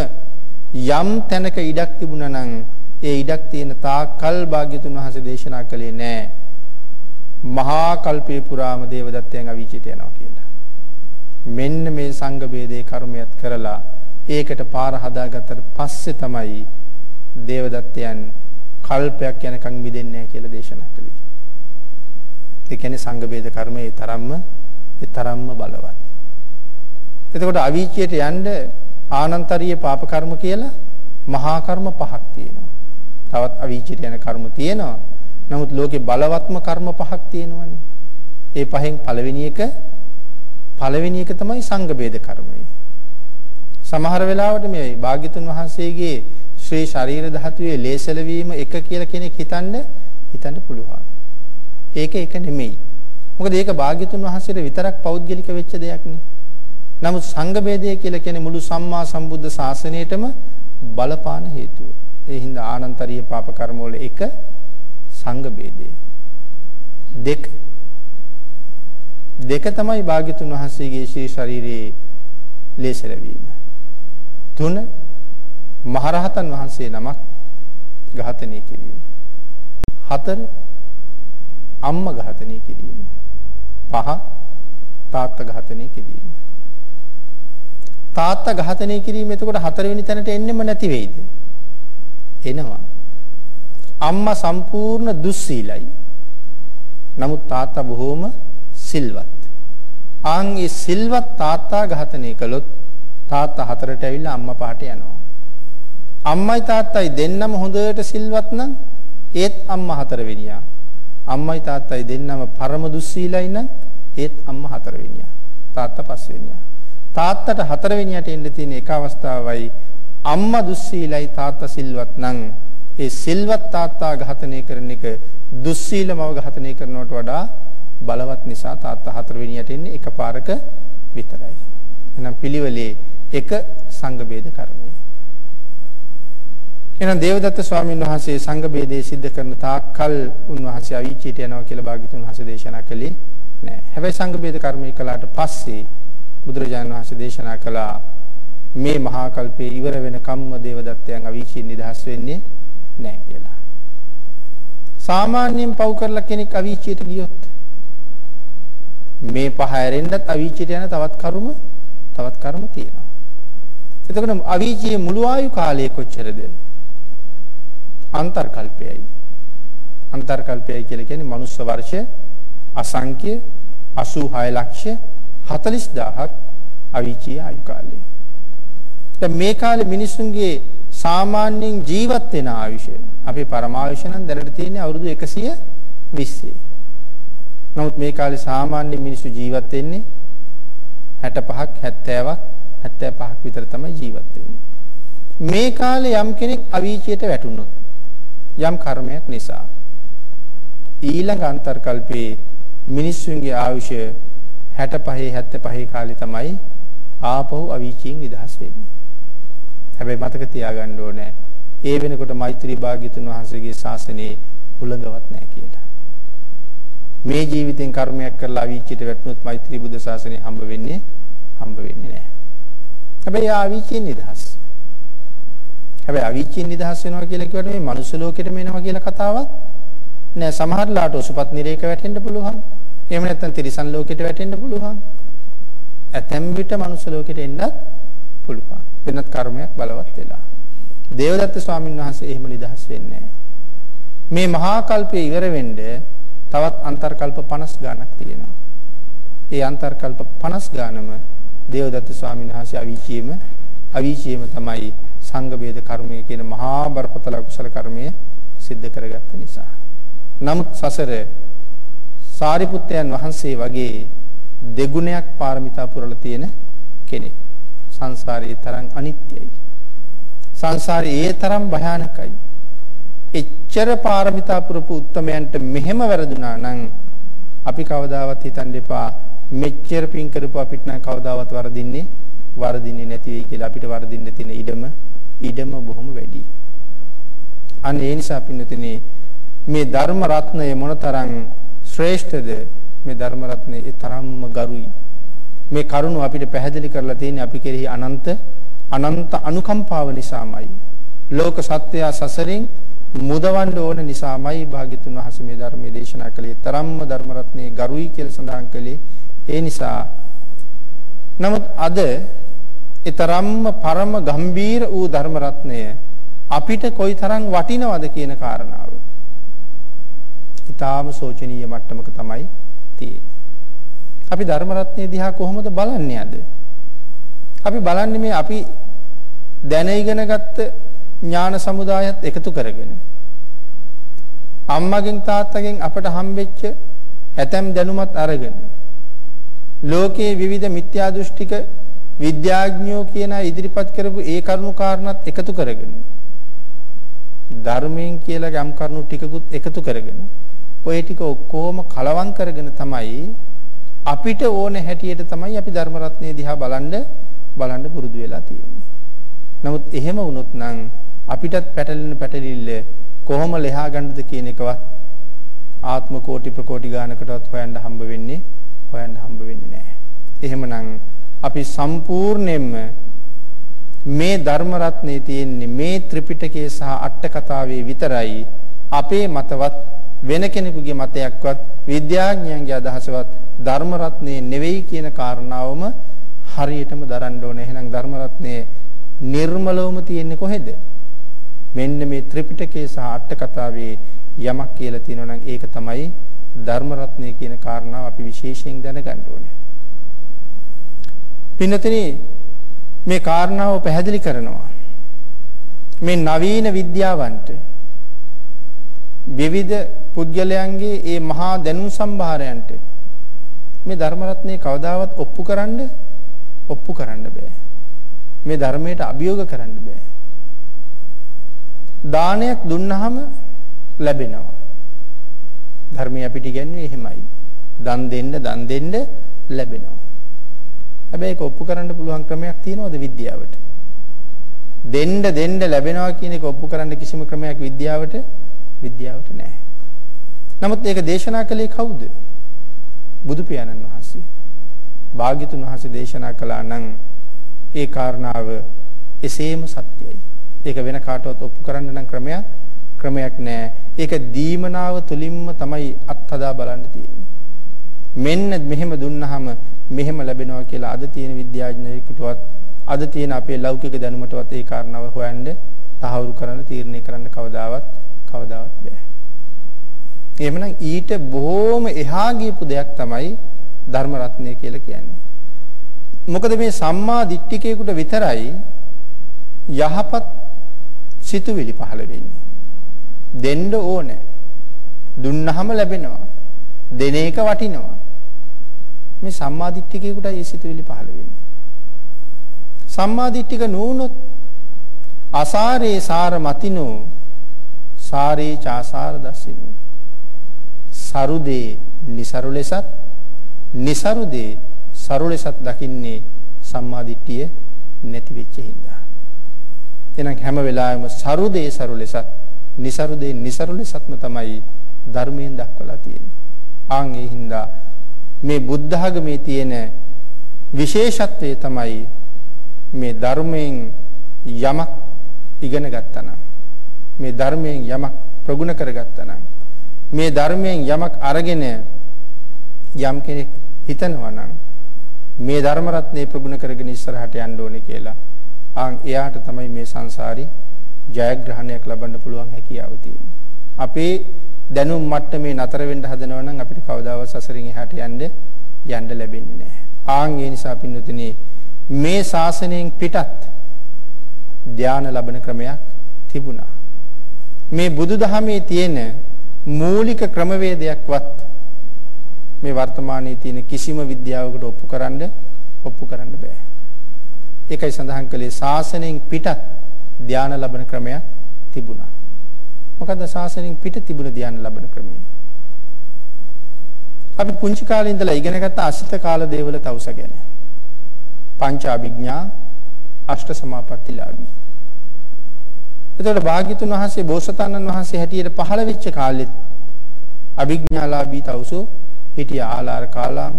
යම් තැනක ඉඩක් තිබුණා නම් ඒ ඉඩක් තියෙන තාක් කල් භාග්‍යතුන් වහන්සේ දේශනා කළේ නෑ මහා කල්පේ පුරාම දේවදත්තයන් අවීචිත යනවා කියලා. මෙන්න මේ සංඝ ભેදේ කර්මයක් කරලා ඒකට පාර හදාගත්තට පස්සේ තමයි දේවදත්තයන් කල්පයක් යනකම් මිදෙන්නේ නැහැ කියලා දේශනා කළේ. ඒ කියන්නේ සංඝ ભેද කර්මය ඒ තරම්ම ඒ තරම්ම බලවත්. එතකොට අවීචියට යන්න ආනන්තරීය පාප කර්ම කියලා මහා කර්ම පහක් තියෙනවා. තවත් අවීචියට යන කර්ම තියෙනවා. නමුත් ලෝකේ බලවත්ම කර්ම පහක් තියෙනවානේ. ඒ පහෙන් පළවෙනි එක පළවෙනි එක තමයි සංඝ ભેද කර්මය. සමහර වෙලාවට මේ භාග්‍යතුන් වහන්සේගේ ශ්‍රී ශරීර ධාතුවේ ලේසල වීම එක කියලා කෙනෙක් හිතන්න හිතන්න පුළුවන්. ඒක ඒක නෙමෙයි. මොකද ඒක භාග්‍යතුන් වහන්සේට විතරක් පෞද්ගලික වෙච්ච දෙයක් නේ. නමුත් සංඝ ભેදය කියලා කියන්නේ මුළු සම්මා සම්බුද්ධ ශාසනයටම බලපාන හේතුව. ඒ හින්දා ආනන්තරීය පාප කර්ම වල එක සංඝ ભેදය. දෙක දෙක තමයි භාග්‍යතුන් වහන්සේගේ ශ්‍රී ශරීරයේ ලේසලවීම. තුන මහරහතන් වහන්සේ නමක් ඝාතනය කිරීම. හතර අම්මා ඝාතනය කිරීම. පහ තාත්තා ඝාතනය කිරීම. තාත්තා ඝාතනය කිරීම එතකොට හතරවෙනි තැනට එන්නෙම නැති වෙයිද? එනවා. අම්මා සම්පූර්ණ දුස්සීලයි. නමුත් තාත්තා බොහෝම සිල්වත්. ආන් ඒ සිල්වත් තාත්තා ඝාතනය කළොත් තාත්තා හතරට ඇවිල්ලා අම්මා පහට යනවා. අම්මයි තාත්තයි දෙන්නම හොඳට සිල්වත් නම් ඒත් අම්මා හතරවෙනියා. අම්මයි තාත්තයි දෙන්නම පරම දුස්සීලයි නම් ඒත් අම්මා හතරවෙනියා. තාත්තා පස්වෙනියා. තාත්තට හතරවෙනියට එන්න තියෙන එක අවස්ථාවයි අම්මා දුස්සීලයි තාත්තා සිල්වත් නම් ඒ සිල්වත් තාත්තා ඝාතනය කරන එක දුස්සීල මව ඝාතනය කරනවට වඩා බලවත් නිසා තාත්තා හතරවෙනියට එන්නේ එකපාරක විතරයි. එහෙනම් පිළිවෙලේ එක සංඝ ભેද කර්මය. එහෙනම් දේවදත්ත ස්වාමීන් වහන්සේ සංඝ ભેදේ සිද්ධ කරන තාක්කල් උන්වහන්සේ අවීචීට යනවා කියලා භාග්‍යතුන් වහන්සේ දේශනා කළේ නෑ. හැබැයි සංඝ ભેද කර්මය කළාට පස්සේ බුදුරජාණන් වහන්සේ දේශනා කළා මේ මහා කල්පේ ඉවර වෙන කම්ම දේවදත්තයන් අවීචීන් නිදහස් වෙන්නේ නෑ කියලා. සාමාන්‍යයෙන් පව් කරලා කෙනෙක් අවීචීට ගියොත් මේ පහ ඇරෙන්නත් අවීචීට යන තවත් කරුම තවත් කර්ම තියෙනවා. එතකොට අවීචියේ මුළු ආයු කාලය කොච්චරද? අන්තර්කල්පයයි. අන්තර්කල්පයයි කියලා කියන්නේ මනුස්ස වර්ෂ අසංඛ්‍ය 86 ලක්ෂ 40000ක් අවීචියේ ආයු කාලය. දැන් මේ කාලේ මිනිසුන්ගේ සාමාන්‍යයෙන් ජීවත් වෙන ආයුෂ අපේ පරමායුෂ නම් දැනට තියෙන්නේ අවුරුදු 120. නමුත් මේ කාලේ සාමාන්‍ය මිනිස්සු ජීවත් වෙන්නේ 65ක් 70ක් 75ක් විතර තමයි ජීවත් වෙන්නේ. මේ කාලේ යම් කෙනෙක් අවීචයට වැටුණොත් යම් කර්මයක් නිසා ඊළඟ අන්තර්කල්පේ මිනිස්සුන්ගේ ආයුෂ 65 75 කාලේ තමයි ආපහු අවීචයෙන් නිදහස් වෙන්නේ. හැබැයි මතක තියාගන්න ඕනේ ඒ වෙනකොට මෛත්‍රී භාග්‍යතුන් වහන්සේගේ ශාසනයේ උලඟවත් නැහැ කියලා. මේ ජීවිතෙන් කර්මයක් කරලා අවීචයට වැටුනොත් මෛත්‍රී බුද්ධ ශාසනය හම්බ වෙන්නේ හම්බ වෙන්නේ නැහැ. හැබැයි ආවිචින් නිදහස්. හැබැයි අවීචින් නිදහස් වෙනවා කියලා කියවට මේ මනුස්ස ලෝකෙටම එනවා කියලා කතාවක් නෑ. සමහරලාට ඔසුපත් නිරේක වැටෙන්න පුළුවන්. එහෙම නැත්නම් තිරිසන් ලෝකෙට වැටෙන්න පුළුවන්. ඇතැම් විට මනුස්ස ලෝකෙට එන්නත් පුළුවන්. වෙනත් කර්මයක් බලවත් වෙලා. දේවදත්ත ස්වාමීන් වහන්සේ එහෙම නිදහස් වෙන්නේ මේ මහා කල්පයේ ඉවර වෙන්න තවත් අන්තර්කල්ප 50 ගණක් තියෙනවා. ඒ අන්තර්කල්ප 50 ගානම දේවදත්ත ස්වාමීන් වහන්සේ අවීචියේම අවීචියේම තමයි සංඝ ભેද කර්මය කියන මහා බරපතල කුසල කර්මය සිද්ධ කරගත්ත නිසා. නමුත් සසර සාරිපුත්තයන් වහන්සේ වගේ දෙගුණයක් පාරමිතා පුරලා තියෙන කෙනෙක්. සංසාරයේ තරම් අනිත්‍යයි. සංසාරයේ ඒ තරම් භයානකයි. එච්චර පාරමිතා පුරපු උත්තමයන්ට මෙහෙම වැරදුනා නම් අපි කවදාවත් හිතන්න එපා මෙච්චර පින් කරපු අපිට නම් කවදාවත් වරදින්නේ වරදින්නේ නැති වෙයි කියලා අපිට වරදින්න තියෙන ඉඩම ඉඩම බොහොම වැඩි. අන්න ඒ නිසා පින්නතුනේ මේ ධර්ම රත්නය මොනතරම් ශ්‍රේෂ්ඨද මේ ධර්ම රත්නය ඒ තරම්ම ගරුයි. මේ කරුණ අපිට පැහැදිලි කරලා තියෙන්නේ අපි කෙරෙහි අනන්ත අනන්ත අනුකම්පාව නිසාමයි. ලෝක සත්‍යය සසරින් මුදවන්න ඕන නිසාමයි භාග්‍යතුන් වහන්සේ මේ ධර්මයේ දේශනා කළේ. තරම්ම ධර්ම රත්නයේ ගරුයි කියලා සඳහන් කළේ. ඒ නිසා නමුත් අද ඊතරම්ම පරම ගම්බීර වූ ධර්ම රත්නය අපිට කොයිතරම් වටිනවද කියන කාරණාව. ඊටාම සෝචනීය මට්ටමක තමයි තියෙන්නේ. අපි ධර්ම රත්නයේ දිහා කොහොමද බලන්නේ අද? අපි බලන්නේ මේ අපි දැන ඉගෙන ගත්ත ඥාන සමුදායත් එකතු කරගෙන අම්මගෙන් තාත්තගෙන් අපට හම්බෙච්ච ඇතැම් දැනුමත් අරගෙන ලෝකයේ විවිධ මිත්‍යා දෘෂ්ටික විද්‍යාඥයෝ කියන ඉදිරිපත් කරපු ඒ කරුණු කාරණාත් එකතු කරගෙන ධර්මයෙන් කියලා යම් කරුණු ටිකකුත් එකතු කරගෙන ඔය ටික ඔක්කොම කලවම් කරගෙන තමයි අපිට ඕන හැටියට තමයි අපි ධර්ම රත්නයේ දිහා බලන්න බලන්න පුරුදු වෙලා තියෙන්නේ. නමුත් එහෙම වුණොත් නම් අපිටත් පැටලෙන පැටලිල්ල කොහොම ලෙහා ගන්නද කියන එකවත් ආත්ම කෝටි ප්‍රකෝටි ගානකටවත් හොයන්න හම්බ වෙන්නේ හොයන්න හම්බ වෙන්නේ නැහැ. එහෙමනම් අපි සම්පූර්ණයෙන්ම මේ ධර්ම රත්නේ තියෙන්නේ මේ ත්‍රිපිටකයේ සහ අට කතාවේ විතරයි අපේ මතවත් වෙන කෙනෙකුගේ මතයක්වත් විද්‍යාඥයන්ගේ අදහසවත් ධර්ම රත්නේ නෙවෙයි කියන කාරණාවම හරියටම දරන්න ඕනේ. එහෙනම් ධර්ම රත්නේ නිර්මලවම තියෙන්නේ කොහෙද? මෙන්න මේ ත්‍රිපිටකයේ සහ අට කතාවේ යමක් කියලා තියෙනවා නම් ඒක තමයි ධර්ම රත්නය කියන කාරණාව අපි විශේෂයෙන් දැනගන්න ඕනේ. පින්නතනේ මේ කාරණාව පැහැදිලි කරනවා. මේ නවීන විද්‍යාවන්ට විවිධ පුද්ගලයන්ගේ ඒ මහා දැනුම් සම්භාරයන්ට මේ ධර්ම රත්නේ කවදාවත් ඔප්පු කරන්න ඔප්පු කරන්න බෑ. මේ ධර්මයට අභියෝග කරන්න බෑ. දානයක් දුන්නාම ලැබෙනවා. ධර්මය අපිට ඉගන්නේ එහෙමයි. දන් දෙන්න දන් දෙන්න ලැබෙනවා. හැබැයි ඒක ඔප්පු කරන්න පුළුවන් ක්‍රමයක් තියෙනවද විද්‍යාවට? දෙන්න දෙන්න ලැබෙනවා කියන එක ඔප්පු කරන්න කිසිම ක්‍රමයක් විද්‍යාවට විද්‍යාවට නැහැ. නමුත් ඒක දේශනා කළේ කවුද? බුදු පියාණන් වහන්සේ. භාග්‍යතුන් වහන්සේ දේශනා කළා නම් ඒ කාරණාව එසේම සත්‍යයි. ඒක වෙන කාටවත් ඔප්පු කරන්න නම් ක්‍රමයක් ක්‍රමයක් නැහැ. ඒක දීමනාව තුලින්ම තමයි අත්හදා බලන්න තියෙන්නේ. මෙන්න මෙහෙම දුන්නාම මෙහෙම ලැබෙනවා කියලා අද තියෙන විද්‍යාඥයෙකුටවත් අද තියෙන අපේ ලෞකික දැනුමටවත් ඒ කාරණාව හොයන්න තහවුරු කරන්න තීරණය කරන්න කවදාවත් කවදාවත් බෑ. එහෙමනම් ඊට බොහොම එහා ගියපු දෙයක් තමයි ධර්ම රත්නය කියලා කියන්නේ. මොකද මේ සම්මා දිට්ඨිකයෙකුට විතරයි යහපත් සිතුවිලි පහළ වෙන්නේ. දෙන්න ඕනේ. දුන්නහම ලැබෙනවා. දෙන එක වටිනවා. මේ සම්මාදිට්ඨිකයෙකුටයි මේ සිතුවිලි පහළ වෙන්නේ. සම්මාදිට්ඨික නූනොත් අසාරේ සාර මතිනෝ සාරේ චාසාර දස්සිනෝ සරුදේ નિසරු ලෙසත් નિසරුදේ සරු ලෙසත් දකින්නේ සම්මාදිට්ඨිය නැති වෙච්ච හින්දා. එහෙනම් හැම වෙලාවෙම සරුදේ සරු ලෙසත් નિසරුදේ નિසරු ලෙසත්ම තමයි ධර්මයෙන් දක්වලා තියෙන්නේ. ආන් ඒ හින්දා මේ බුද්ධ ආගමේ තියෙන විශේෂත්වය තමයි මේ ධර්මයෙන් යමක් ඉගෙන ගත්තා නම් මේ ධර්මයෙන් යමක් ප්‍රගුණ කරගත්තා නම් මේ ධර්මයෙන් යමක් අරගෙන යම් කෙනෙක් හිතනවා නම් මේ ධර්ම රත්නේ ප්‍රගුණ කරගෙන ඉස්සරහට යන්න ඕනේ කියලා ආන් එයාට තමයි මේ සංසාරي ජයග්‍රහණයක් ලබන්න පුළුවන් හැකියාව තියෙන්නේ. අපේ දැනුම් මට්ටමේ නතර වෙන්න හදනවා නම් අපිට කවදාවත් සසරින් එහාට යන්න යන්න ලැබෙන්නේ නැහැ. ආන් ඒ නිසා පින්වතුනි මේ ශාසනයෙන් පිටත් ධාන ලබන ක්‍රමයක් තිබුණා. මේ බුදුදහමේ තියෙන මූලික ක්‍රමවේදයක්වත් මේ වර්තමානයේ තියෙන කිසිම විද්‍යාවකට ඔප්පු කරන්න ඔප්පු කරන්න බෑ. ඒකයි සඳහන් කළේ ශාසනයෙන් පිටත් ධාන ලබන ක්‍රමයක් තිබුණා. මොකද ශාසනයෙන් පිට තිබුණ ධාන ලබන ක්‍රමය. අපි පුංචි කාලේ ඉඳලා ඉගෙන ගත්ත අසිත කාල දේවල තවුස ගැන. පංච අභිඥා අෂ්ට සමාපත්තිලාභී. එතකොට භාග්‍යතුන් වහන්සේ බෝසතාණන් වහන්සේ හැටියට පහළ වෙච්ච කාලෙත් අභිඥාලාභී තවුසෝ හිටිය ආලාර කාලාම,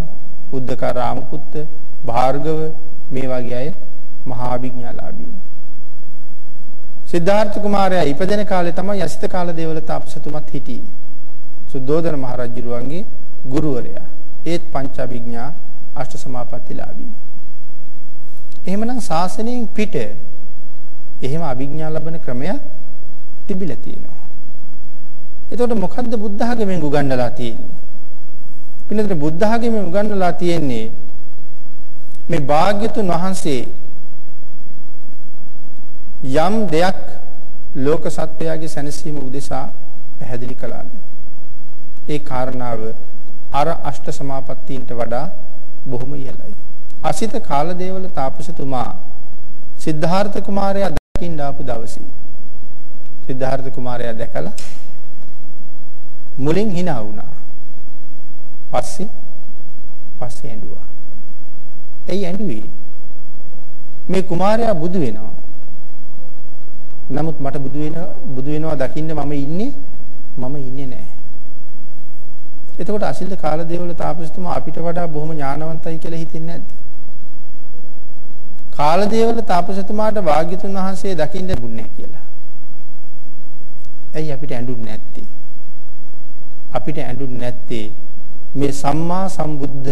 උද්දකරාම පුත්ත, භාර්ගව මේ වගේ අය මහා අභිඥාලාභී. සිද්ධාර්ථ කුමාරයා ඉපදෙන කාලේ තමයි අසිත කාල දේවල තාපසතුමත් හිටියේ. සුද්ධෝදන මහ රජුරුවන්ගේ ගුරුවරයා. ඒත් පංචාභිඥා අෂ්ට සමාපත්තිලාභී. එහෙමනම් ශාසනයෙන් පිට එහෙම අභිඥා ලබන ක්‍රමයක් තිබිලා තියෙනවා. එතකොට මොකද්ද බුද්ධ ආගමෙන් උගන්වලා තියෙන්නේ? පින්නතර බුද්ධ ආගමෙන් උගන්වලා තියෙන්නේ මේ භාග්‍යතුන් වහන්සේ යම් දෙයක් ලෝක සත්වයාගේ සැනසීම උදෙසා පැහැදිලි කළාද? ඒ කාරණාව අර අෂ්ට සමාපත්තීන්ට වඩා බොහොම ඉහළයි. අසිත කාලදේවල තාපසතුමා සිද්ධාර්ථ කුමාරයා දකින්න ආපු දවසේ සිද්ධාර්ථ කුමාරයා දැකලා මුලින් hina වුණා. පස්සේ පස්සේ ඇඬුවා. එයි ඇඬුවේ. මේ කුමාරයා බුදු වෙනවා. නමුත් මට බුදු වෙන බුදු වෙනවා දකින්න මම ඉන්නේ මම ඉන්නේ නැහැ. එතකොට අසිල්ද කාලදේවල තාපසතුමා අපිට වඩා බොහොම ඥානවන්තයි කියලා හිතෙන්නේ නැද්ද? කාලදේවල තාපසතුමාට වාග්යතුන් වහන්සේ දකින්න දුන්නේ කියලා. ඇයි අපිට ඇඬුන්නේ නැත්තේ? අපිට ඇඬුන්නේ නැත්තේ මේ සම්මා සම්බුද්ධ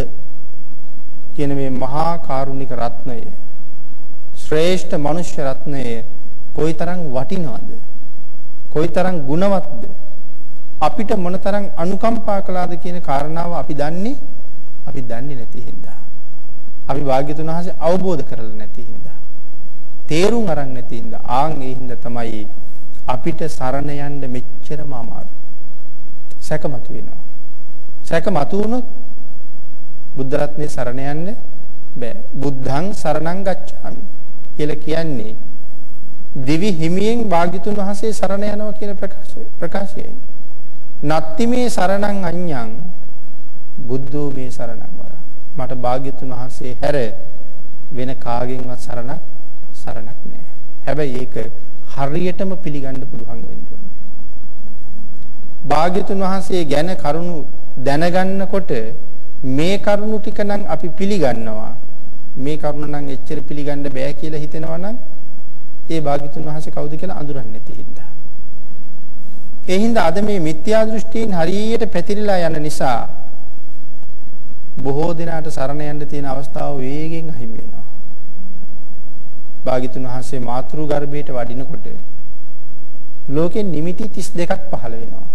කියන මේ මහා කාරුණික රත්නය ශ්‍රේෂ්ඨ මනුෂ්‍ය රත්නය කොයිතරම් වටිනවද? කොයිතරම් ගුණවත්ද? අපිට මොනතරම් අනුකම්පා කළාද කියන කාරණාව අපි දන්නේ අපි දන්නේ නැති හින්දා. අපි වාග්යතුන් වහන්සේ අවබෝධ කරලා නැති හින්දා. තේරුම් අරන් නැති හින්දා ආන් ඒ හින්දා තමයි අපිට සරණ යන්න මෙච්චරම අමාරු. සැකමතු වෙනවා. සැකමතු වුණොත් බුද්ධ රත්නේ සරණ යන්න බෑ. බුද්ධං සරණං ගච්ඡාමි කියලා කියන්නේ දිවි හිමියෙන් වාග්යතුන් වහන්සේ සරණ යනවා කියන ප්‍රකාශය ප්‍රකාශයයි. නත්තිමේ සරණං අඤ්ඤං බුද්ධෝ මේ සරණං වරං. මට වාග්යතුන් වහන්සේ හැර වෙන කාගෙන්වත් සරණක් සරණක් නෑ. හැබැයි ඒක හරියටම පිළිගන්න පුළුවන් වෙන්න ඕනේ. වාග්යතුන් වහන්සේ ගැන කරුණු දැනගන්නකොට මේ කරුණු ටික නම් අපි පිළිගන්නවා. මේ කරුණ නම් එච්චර පිළිගන්න බෑ කියලා හිතෙනවා නම් ඒ භාග්‍යතුන් වහන්සේ කවුද කියලා අඳුරන්නේ නැති හින්දා. ඒ හින්දා අද මේ මිත්‍යා දෘෂ්ටීන් හරියට පැතිරිලා යන නිසා බොහෝ දෙනාට සරණ යන්න තියෙන අවස්ථාව වේගෙන් අහිමි වෙනවා. භාග්‍යතුන් වහන්සේ මාතෘ ගර්භයට වඩිනකොට ලෝකෙ නිමිති 32ක් පහළ වෙනවා.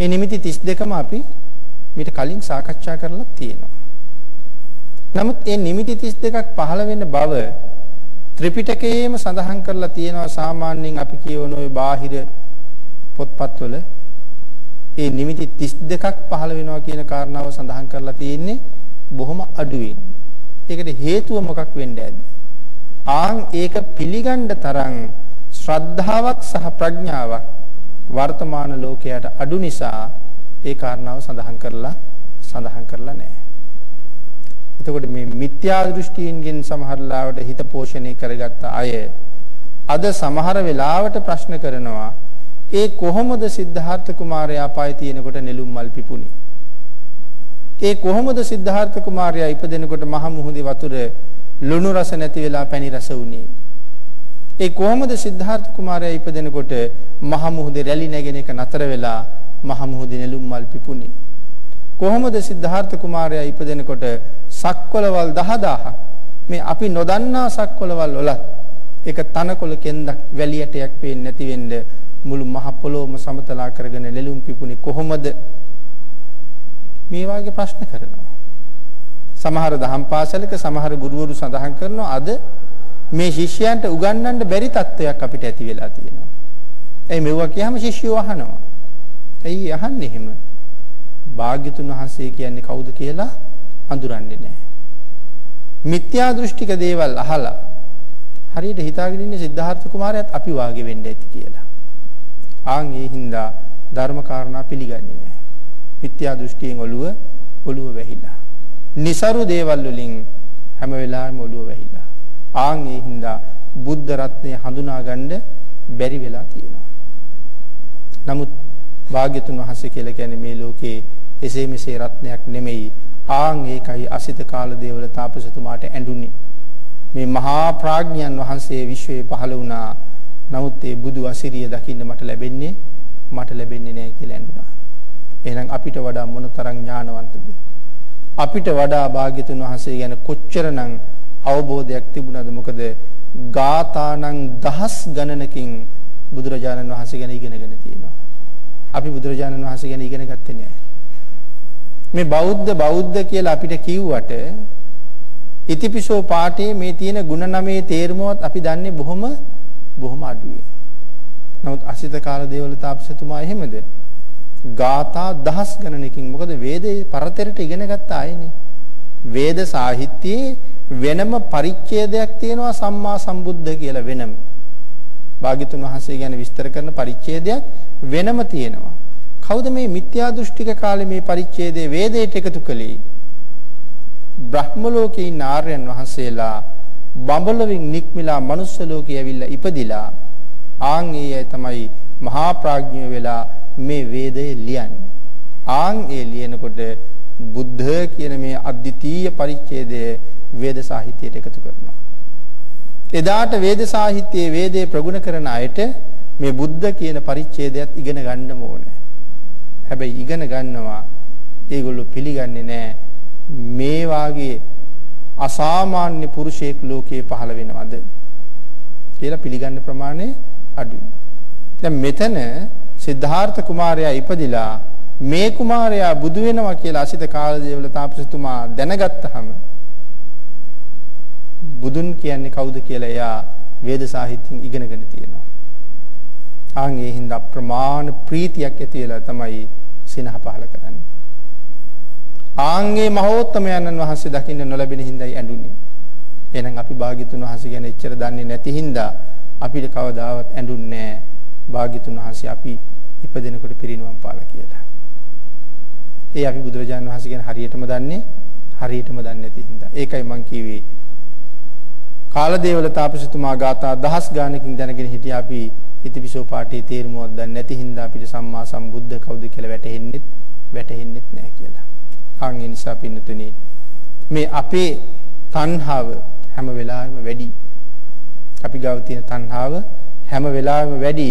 ඒ නිමිති 32ම අපි මීට කලින් සාකච්ඡා කරලා තියෙනවා. නමුත් මේ නිමිති 32ක් පහළ වෙන බව ත්‍රිපිටකයේම සඳහන් කරලා තියෙනවා සාමාන්‍යයෙන් අපි කියවන ওই බාහිර පොත්පත්වල ඒ නිමිති 32ක් පහළ වෙනවා කියන කාරණාව සඳහන් කරලා තියෙන්නේ බොහොම අඩුවෙන්. ඒකට හේතුව මොකක් වෙන්න ඇද්ද? ආන් ඒක පිළිගන්න තරම් ශ්‍රද්ධාවක් සහ ප්‍රඥාවක් වර්තමාන ලෝකයට අඩු නිසා ඒ කාරණාව සඳහන් කරලා සඳහන් කරලා නැහැ. එතකොට මේ මිත්‍යා දෘෂ්ටියින්ගෙන් සමහර ලාවට හිත පෝෂණය කරගත්ත අය අද සමහර වෙලාවට ප්‍රශ්න කරනවා ඒ කොහොමද සිද්ධාර්ථ කුමාරයා පායි තියෙනකොට නෙළුම් මල් පිපුණේ? ඒ කොහොමද සිද්ධාර්ථ කුමාරයා ඉපදෙනකොට මහ මුහුදේ වතුර ලුණු රස නැති වෙලා පැණි රස වුණේ? ඒ කොහොමද සිද්ධාර්ථ කුමාරයා ඉපදෙනකොට මහ මුහුදේ රැලි නැගෙන එක නතර වෙලා මහ මුහුදේ නෙළුම් මල් පිපුණේ? කොහොමද සිද්ධාර්ථ කුමාරයා ඉපදෙනකොට සක්වලවල් 10000ක් මේ අපි නොදන්නා සක්වලවල් වලත් ඒක තනකොළ කෙන්දක් වැලියටයක් පේන්නේ නැති වෙන්න මුළු මහ පොළොවම සමතලා කරගෙන ලෙලුම් පිපුණේ කොහොමද මේ වාගේ ප්‍රශ්න කරනවා සමහර දහම් පාසලක සමහර ගුරුවරු සඳහන් කරනවා අද මේ ශිෂ්‍යයන්ට උගන්වන්න බැරි තත්වයක් අපිට ඇති වෙලා තියෙනවා. එයි මෙවුවා කියහම ශිෂ්‍යයෝ අහනවා. ඇයි අහන්නේ එහෙම? භාග්‍යතුන් වහන්සේ කියන්නේ කවුද කියලා අඳුරන්නේ නැහැ. මිත්‍යා දෘෂ්ටික දේවල් අහලා හරියට හිතාගෙන ඉන්නේ සිද්ධාර්ථ කුමාරයාත් අපි වාගේ වෙන්න ඇති කියලා. ආන් ඒ හින්දා ධර්ම කාරණා පිළිගන්නේ නැහැ. මිත්‍යා දෘෂ්ටියෙන් ඔළුව ඔළුව වැහිලා. નિසරු දේවල් වලින් හැම වෙලාවෙම ඔළුව වැහිලා. ආන් ඒ හින්දා බුද්ධ රත්නය හඳුනා ගන්න බැරි වෙලා තියෙනවා. නමුත් භාග්‍යතුන් වහන්සේ කියලා කියන්නේ මේ ලෝකේ එසේ මෙසේ රත්නයක් නෙමෙයි. ආන් ඒකයි අසිත කාල දේවල තාපසතුමාට ඇඬුනේ. මේ මහා ප්‍රඥයන් වහන්සේ විශ්වයේ පහළ වුණා. නමුත් ඒ බුදු අසිරිය දකින්න මට ලැබෙන්නේ මට ලැබෙන්නේ නැහැ කියලා ඇඬුනා. එහෙනම් අපිට වඩා මොනතරම් ඥානවන්තද? අපිට වඩා භාග්‍යතුන් වහන්සේ ගැන කොච්චරනම් අවබෝධයක් තිබුණාද? මොකද ගාතානං දහස් ගණනකින් බුදුරජාණන් වහන්සේ ගැන ඉගෙනගෙන තියෙනවා. අපි බුදුරජාණන් වහන්සේ ගැන ඉගෙන ගත්තේ නැහැ. මේ බෞද්ධ බෞද්ධ කියලා අපිට කිව්වට ඉතිපිසෝ පාඨයේ මේ තියෙන ಗುಣ නමේ තේරුමවත් අපි දන්නේ බොහොම බොහොම අඩුයි. නමුත් අසිත කාල දේවල තාපසතුමා එහෙමද? ගාථා දහස් ගණනකින් මොකද වේදේ පරතරට ඉගෙන ගත්ත අයනේ. වේද සාහිත්‍යයේ වෙනම පරිච්ඡේදයක් තියෙනවා සම්මා සම්බුද්ධ කියලා වෙනම. භාග්‍යතුන් වහන්සේ ගැන විස්තර කරන පරිච්ඡේදයක් වෙනම තියෙනවා. කවුද මේ මිත්‍යා දෘෂ්ටික කාලේ මේ පරිච්ඡේදයේ වේදයට එකතු කළේ? බ්‍රහ්ම ලෝකේ ඉන්න ආර්යයන් වහන්සේලා බඹලොවින් නික්මිලා මනුස්ස ලෝකේ ඇවිල්ලා ඉපදිලා ආන් ඒ තමයි මහා ප්‍රඥය වෙලා මේ වේදය ලියන්නේ. ආන් ඒ ලියනකොට බුද්ධ කියන මේ අද්විතීය පරිච්ඡේදය වේද සාහිත්‍යයට එකතු කරනවා. එදාට වේද සාහිත්‍යයේ වේදේ ප්‍රගුණ කරන අයට මේ බුද්ධ කියන පරිච්ඡේදයත් ඉගෙන ගන්න ඕනේ. හැබැයි ඉගෙන ගන්නවා ඒගොල්ලෝ පිළිගන්නේ නැහැ මේ වාගේ අසාමාන්‍ය පුරුෂයෙක් ලෝකේ පහළ වෙනවද කියලා පිළිගන්න ප්‍රමාණය අඩුයි. දැන් මෙතන සිද්ධාර්ථ කුමාරයා ඉපදිලා මේ කුමාරයා බුදු වෙනවා කියලා අසිත කාලදේවල තාපසතුමා දැනගත්තහම බුදුන් කියන්නේ කවුද කියලා එයා වේද සාහිත්‍යයෙන් ඉගෙනගෙන තියෙනවා. ආන් ඒ හින්දා ප්‍රමාණ ප්‍රීතියක් ඇති වෙලා තමයි සිනහ පහල කරන්නේ. ආන්ගේ මහෝත්තමයන්න් වහන්සේ දකින්න නොලැබෙන හින්දායි ඇඬුනේ. එහෙනම් අපි භාග්‍යතුන් වහන්සේ ගැන එච්චර දන්නේ නැති හින්දා අපිට කවදාවත් ඇඬුන්නේ නැහැ. භාග්‍යතුන් වහන්සේ අපි ඉපදෙනකොට පිරිනුවම් පාලා කියලා. ඒ අපි බුදුරජාණන් වහන්සේ ගැන හරියටම දන්නේ හරියටම දන්නේ නැති හින්දා. ඒකයි මං කිව්වේ කාලදේවල තාපසතුමා ගාථා දහස් ගානකින් දැනගෙන හිටියා අපි ඉතිපිසෝ පාඨයේ තේරුමවත් දන්නේ නැති හින්දා අපිට සම්මා සම්බුද්ධ කවුද කියලා වැටහෙන්නේ වැටහෙන්නේ නැහැ කියලා. ආන් ඒ නිසා පින්නතුනි මේ අපේ තණ්හාව හැම වෙලාවෙම වැඩි. අපි ගාව තියෙන තණ්හාව හැම වෙලාවෙම වැඩි.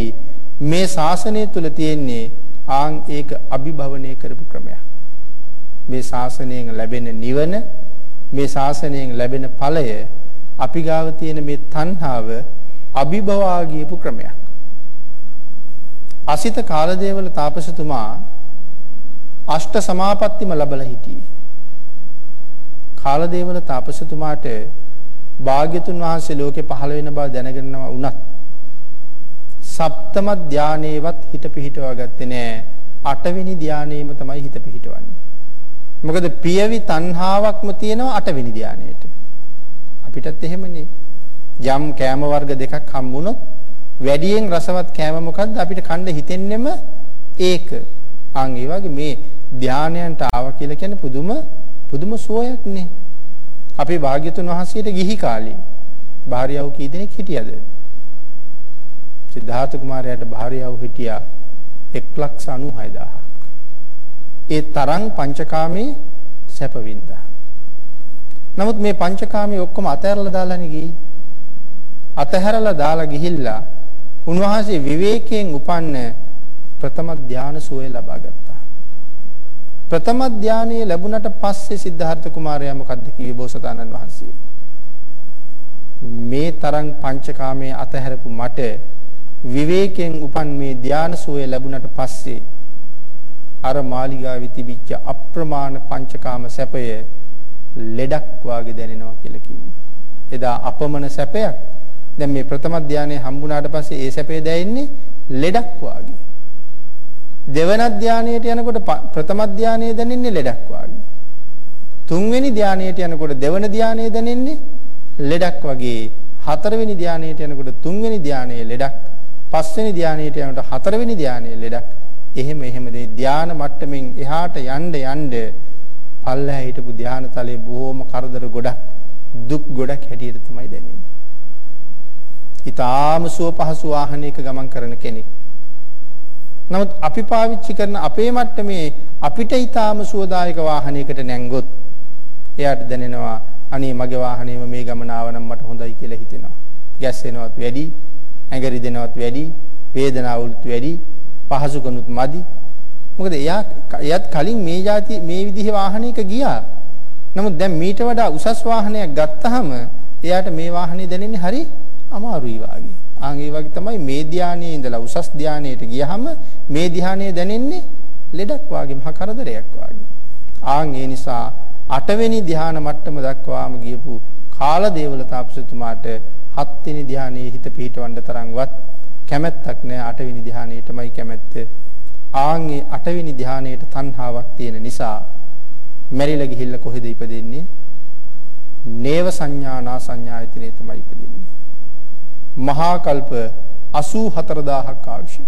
මේ ශාසනය තුල තියෙන්නේ ආන් ඒක අභිභවනය කරපු ක්‍රමයක්. මේ ශාසනයෙන් ලැබෙන නිවන මේ ශාසනයෙන් ලැබෙන ඵලය අපි ගාව තියෙන මේ තණ්හාව අභිභවා ගියපු ක්‍රමයක්. අසිත කාලදේවල තාපසතුමා අෂ්ට සමාපත්තිම ලැබලා හිටියේ. කාලදේවල තාපසතුමාට භාග්‍යතුන් වහන්සේ ලෝකේ පහළ වෙන බව දැනගෙනව වුණත් සප්තම ධානයේවත් හිත පිහිටවා ගත්තේ නෑ. අටවෙනි ධානයේම තමයි හිත පිහිටවන්නේ. මොකද පියවි තණ්හාවක්ම තියෙනවා අටවෙනි ධානයේට. අපිටත් එහෙමනේ. යම් කෑම වර්ග දෙකක් හම්බුනොත් වැඩියෙන් රසවත් කෑම මොකද්ද අපිට කන්න හිතෙන්නෙම ඒක. ආන් ඒ වගේ මේ ධානයන්ට ආවා කියලා කියන්නේ පුදුම පුදුම සුවයක් නේ. අපේ භාග්‍යතුන් වහන්සේට ගිහි කාලේ භාර්යාව කී දෙනෙක් හිටියද? සිද්ධාර්ථ කුමාරයාට භාර්යාව හිටියා 196000ක්. ඒ තරම් පංචකාමේ සැප වින්දා. නමුත් මේ පංචකාමයේ ඔක්කොම අතහැරලා දාලානේ ගියේ. අතහැරලා දාලා ගිහිල්ලා උන්වහන්සේ විවේකයෙන් උපන්න ප්‍රථම ධානය සුවය ලබා ගත්තා. ප්‍රථම ධානයේ ලැබුණට පස්සේ සිද්ධාර්ථ කුමාරයා මොකද්ද කිව්වේ බෝසතාණන් වහන්සේ? මේ තරම් පංචකාමයේ අතහැරපු මට විවේකයෙන් උපන් මේ ධාන සුවය ලැබුණට පස්සේ අර මාලිගාවේ තිබිච්ච අප්‍රමාණ පංචකාම සැපය ලෙඩක් වාගේ දැනෙනවා කියලා කිව්වේ. එදා අපමණ සැපයක්. දැන් මේ ප්‍රථම ධානයේ හම්බුණාට පස්සේ ඒ සැපේ දැනෙන්නේ ලෙඩක් වාගේ. දෙවන ධානයට යනකොට ප්‍රථම ධානයේ දැනෙන්නේ ලෙඩක් වාගේ. තුන්වෙනි ධානයට යනකොට දෙවන ධානයේ දැනෙන්නේ ලෙඩක් වගේ. හතරවෙනි ධානයට යනකොට තුන්වෙනි ධානයේ ලෙඩක්. පස්වෙනි ධානයට යනකොට හතරවෙනි ධානයේ ලෙඩක්. එහෙම එහෙම දේ ධාන මට්ටමින් එහාට යන්න යන්න පල්ලෙහා හිටපු ධානතලයේ බොහොම කරදර ගොඩක් දුක් ගොඩක් හැටියට තමයි දැනෙන්නේ. ඊටාම සුව පහසු වාහනයක ගමන් කරන කෙනෙක්. නමුත් අපි පාවිච්චි කරන අපේ මට්ටමේ අපිට ඊටාම සුවදායක වාහනයකට නැංගොත් එයාට දැනෙනවා අනේ මගේ වාහනේම මේ ගමන ආව නම් මට හොඳයි කියලා හිතෙනවා. ගැස්සෙනවත් වැඩි, ඇඟරි දෙනවත් වැඩි, වේදනාවලුත් වැඩි, පහසුකනුත් මදි. මොකද එයා එයත් කලින් මේ જાති මේ විදිහේ වාහනයක ගියා. නමුත් දැන් මීට වඩා උසස් වාහනයක් ගත්තාම එයාට මේ වාහනේ දැනෙන්නේ හරි අමාරුයි වාගේ. ආන් ඒ වගේ තමයි මේ ධානයේ ඉඳලා උසස් ධානයට ගියහම මේ ධානයේ දැනෙන්නේ ලෙඩක් වාගේ මහ කරදරයක් වාගේ. ආන් ඒ නිසා අටවෙනි ධාන මට්ටම දක්වාම ගියපු කාලදේවල තාපසතුමාට හත්වෙනි ධානයේ හිත පිහිටවන්න තරම්වත් කැමැත්තක් නැහැ අටවෙනි ධානයේටමයි කැමැත්ත. ආන්ගේ අටවෙනි ධානයේට තණ්හාවක් තියෙන නිසා මැරිලා ගිහිල්ලා කොහෙද ඉපදෙන්නේ? නේව සංඥානා සංඥායතනෙ තමයි ඉපදෙන්නේ. මහා කල්ප 84000ක් ආයුෂ.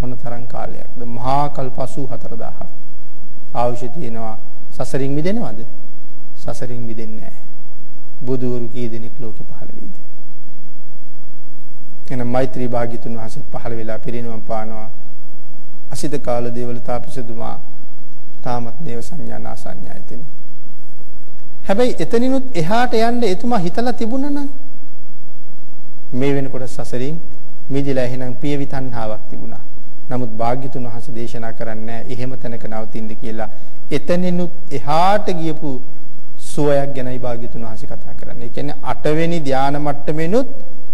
මොන තරම් කාලයක්ද? මහා කල්ප 84000ක්. ආයුෂ තියෙනවා සසරින් මිදෙනවද? සසරින් මිදෙන්නේ නැහැ. බුදුවරු කී දෙනෙක් ලෝකෙ පහළ වෙයිද? එහෙනම් මෛත්‍රී භාග්‍යතුන් වහන්සේ පහළ වෙලා පිරිනවම් පානවා අසිත කාල දේවල තාපසතුමා තාමත් නේව සංඥා නාසඤ්ඤායතන. හැබැයි එතනිනුත් එහාට යන්න එතුමා හිතලා තිබුණා නම් මේ වෙනකොට සසරින් මිදිලා එහෙනම් පියවි තණ්හාවක් තිබුණා. නමුත් භාග්‍යතුන් වහන්සේ දේශනා කරන්නේ එහෙම තැනක නවතින්න කියලා. එතනිනුත් එහාට ගියපු සුවයක් ගැනයි භාග්‍යතුන් වහන්සේ කතා කරන්නේ. ඒ කියන්නේ අටවෙනි ධානා මට්ටමෙනුත්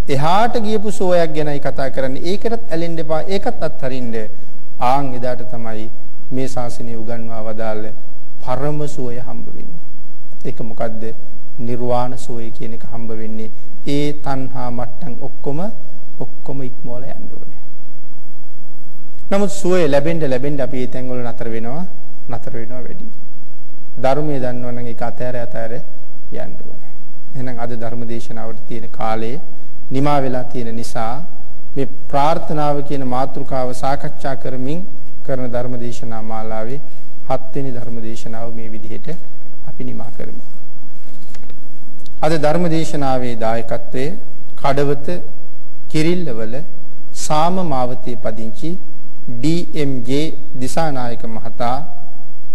එහාට ගියපු සුවයක් ගැනයි කතා කරන්නේ. ඒකටත් ඇලෙන්න එපා. ඒකත් අත්හරින්න. ආන් එදාට තමයි මේ ශාසනය උගන්වා වදාළ පරම සුවය හම්බ වෙන්නේ. ඒක මොකද්ද? නිර්වාණ සුවය කියන එක හම්බ වෙන්නේ. ඒ තණ්හා මට්ටම් ඔක්කොම ඔක්කොම ඉක්මවලා යන්න ඕනේ. නමුත් සුවය ලැබෙන්න ලැබෙන්න අපි ඒ තැන්වල නතර වෙනවා. නතර වෙනවා වැඩි. ධර්මයේ දන්නවනම් ඒක අතෑර අතෑර යන්න ඕනේ. එහෙනම් අද ධර්ම දේශනාවට තියෙන කාලය නිමා වෙලා තියෙන නිසා මේ ප්‍රාර්ථනාව කියන මාතෘකාව සාකච්ඡා කරමින් කරන ධර්ම දේශනා මාලාවේ හත්වෙනි ධර්ම දේශනාව මේ විදිහට අපි නිමා කරමු. අද ධර්ම දේශනාවේ දායකත්වයේ කඩවත කිරිල්ලවල සාම මාවතේ පදිංචි DMJ දිසානායක මහතා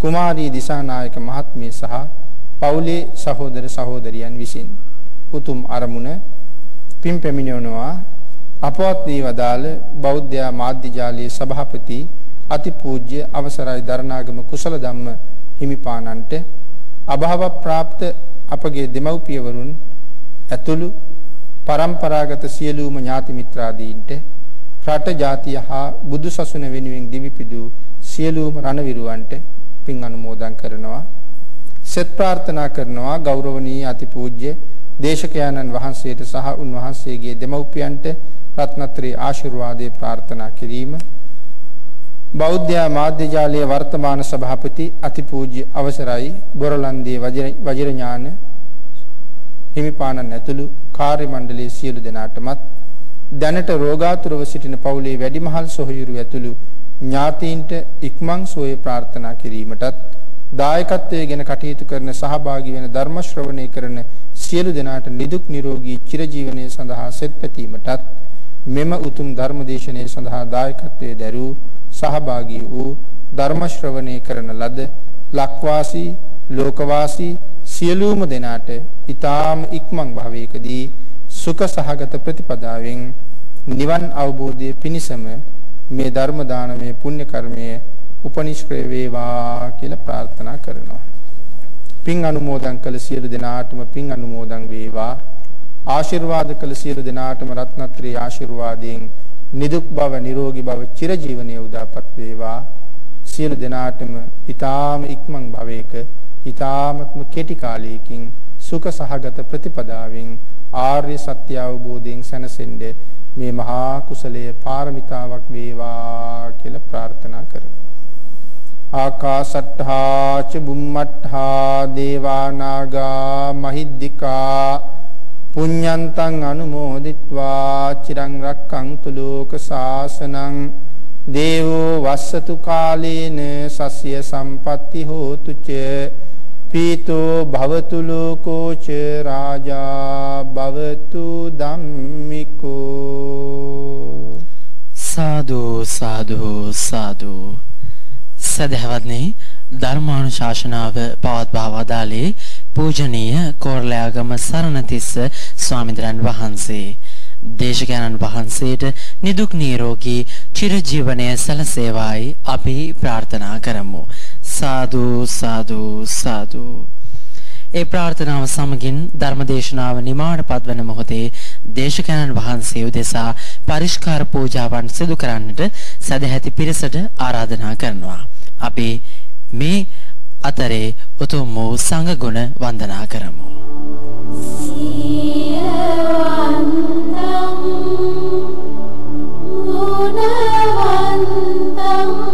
කුමාරී දිසානායක මහත්මිය සහ පවුලේ සහෝදර සහෝදරියන් විසින් උතුම් අරමුණ පින් පැමිණවනවා අපවත් වී වදාළ බෞද්ධ මාධ්‍ය ජාලයේ සභාපති අතිපූජ්‍ය අවසරයි දරණාගම කුසල ධම්ම හිමිපාණන්ට අභාව ප්‍රාප්ත අපගේ දෙමව්පියවරුන් ඇතුළු પરම්පරාගත සියලුම ඥාති මිත්‍රාදීන්ට රට ජාතිය හා බුදු සසුන වෙනුවෙන් දිවිපිදු සියලුම රණවිරුවන්ට පින් අනුමෝදන් කරනවා. සෙත් ප්‍රාර්ථනා කරනවා ගෞරවනීය අතිපූජ්‍ය දේශකයන්න් වහන්සේට සහ උන්වහන්සේගේ දෙමව්පියන්ට රත්නත්‍රී ආශිර්වාදේ ප්‍රාර්ථනා කිරීම. බෞද්ධ මාධ්‍ය ජාලයේ වර්තමාන සභාපති අතිපූජ්‍ය අවසරයි. බොරලන්දී වජිර ඥාන හිමිපාණන් ඇතුළු කාර්ය මණ්ඩලයේ සියලු දෙනාටමත් දැනට රෝගාතුරව සිටින පවුලේ වැඩිමහල් සොහොයුරු ඇතුළු ඥාතීන්ට ඉක්මන් සුවය ප්‍රාර්ථනා කිරීමටත් දායකත්වයේ ගැන කටයුතු කරන සහභාගී වෙන ධර්ම ශ්‍රවණය කරන සියලු දෙනාට නිදුක් නිරෝගී චිරජීවනයේ සඳහා සෙත් පැතීමටත් මෙම උතුම් ධර්මදේශනයේ සඳහා දායකත්වයේ දරූ සහභාගී වූ ධර්ම ශ්‍රවණය කරන ලද ලක්වාසී ලෝකවාසී සියලුම දෙනාට ඊ타ම ඉක්මන් භවයකදී සුඛ සහගත ප්‍රතිපදාවෙන් නිවන් අවබෝධයේ පිණසම මේ ධර්ම දානමය පුණ්‍ය කර්මයේ උපනිෂ්ක්‍රය වේවා කියලා ප්‍රාර්ථනා කරනවා. පින් අනුමෝදන් කළ සියලු දෙනාටම පින් අනුමෝදන් වේවා. ආශිර්වාද කළ සියලු දෙනාටම රත්නත්‍රී ආශිර්වාදයෙන් නිදුක් බව නිරෝගී බව චිරජීවනයේ උදාපත් වේවා. සියලු දෙනාටම ඊ타ම ඉක්මන් භවයක ඊ타මත්ම කෙටි කාලයකින් සුඛ සහගත ප්‍රතිපදාවෙන් ආර්ය සත්‍ය අවබෝධයෙන් සැනසෙන්න මේ මහා කුසලයේ පාරමිතාවක් වේවා කියලා ප්‍රාර්ථනා කරමු. ආකාශට්ඨා ච බුම්මට්ඨා දේවානාගා මහිද්దికා පුඤ්ඤන්තං අනුමෝදිත්වා චිරං රක්ඛන්තු ලෝක සාසනං දේවෝ වස්සතු කාලේන සස්ය සම්පatti හෝතු ච පීතෝ භවතු ලෝකෝ ච රාජා භවතු ධම්මිකෝ සාදු සාදු සාදු. සදහවත්නි ධර්මානුශාසනාව පවත්වා වදාළේ පූජනීය කෝරළයාගම සරණතිස්ස ස්වාමීන් වහන්සේ. දේශකයන්න් වහන්සේට නිදුක් නිරෝගී චිරජීවනය සැලසේවායි අපි ප්‍රාර්ථනා කරමු. සාදු සාදු සාදු. ඒ ප්‍රාර්ථනාව සමගින් ධර්මදේශනාව නිමාවට පත්වන මොහොතේ දේශකයන්න් වහන්සේ උදෙසා පරිස්කාර පූජාවන් සිදු කරන්නට සදැහැති පිරිසට ආරාධනා කරනවා. අපි මේ අතරේ උතුම් වූ සංඝ ගුණ වන්දනා කරමු. One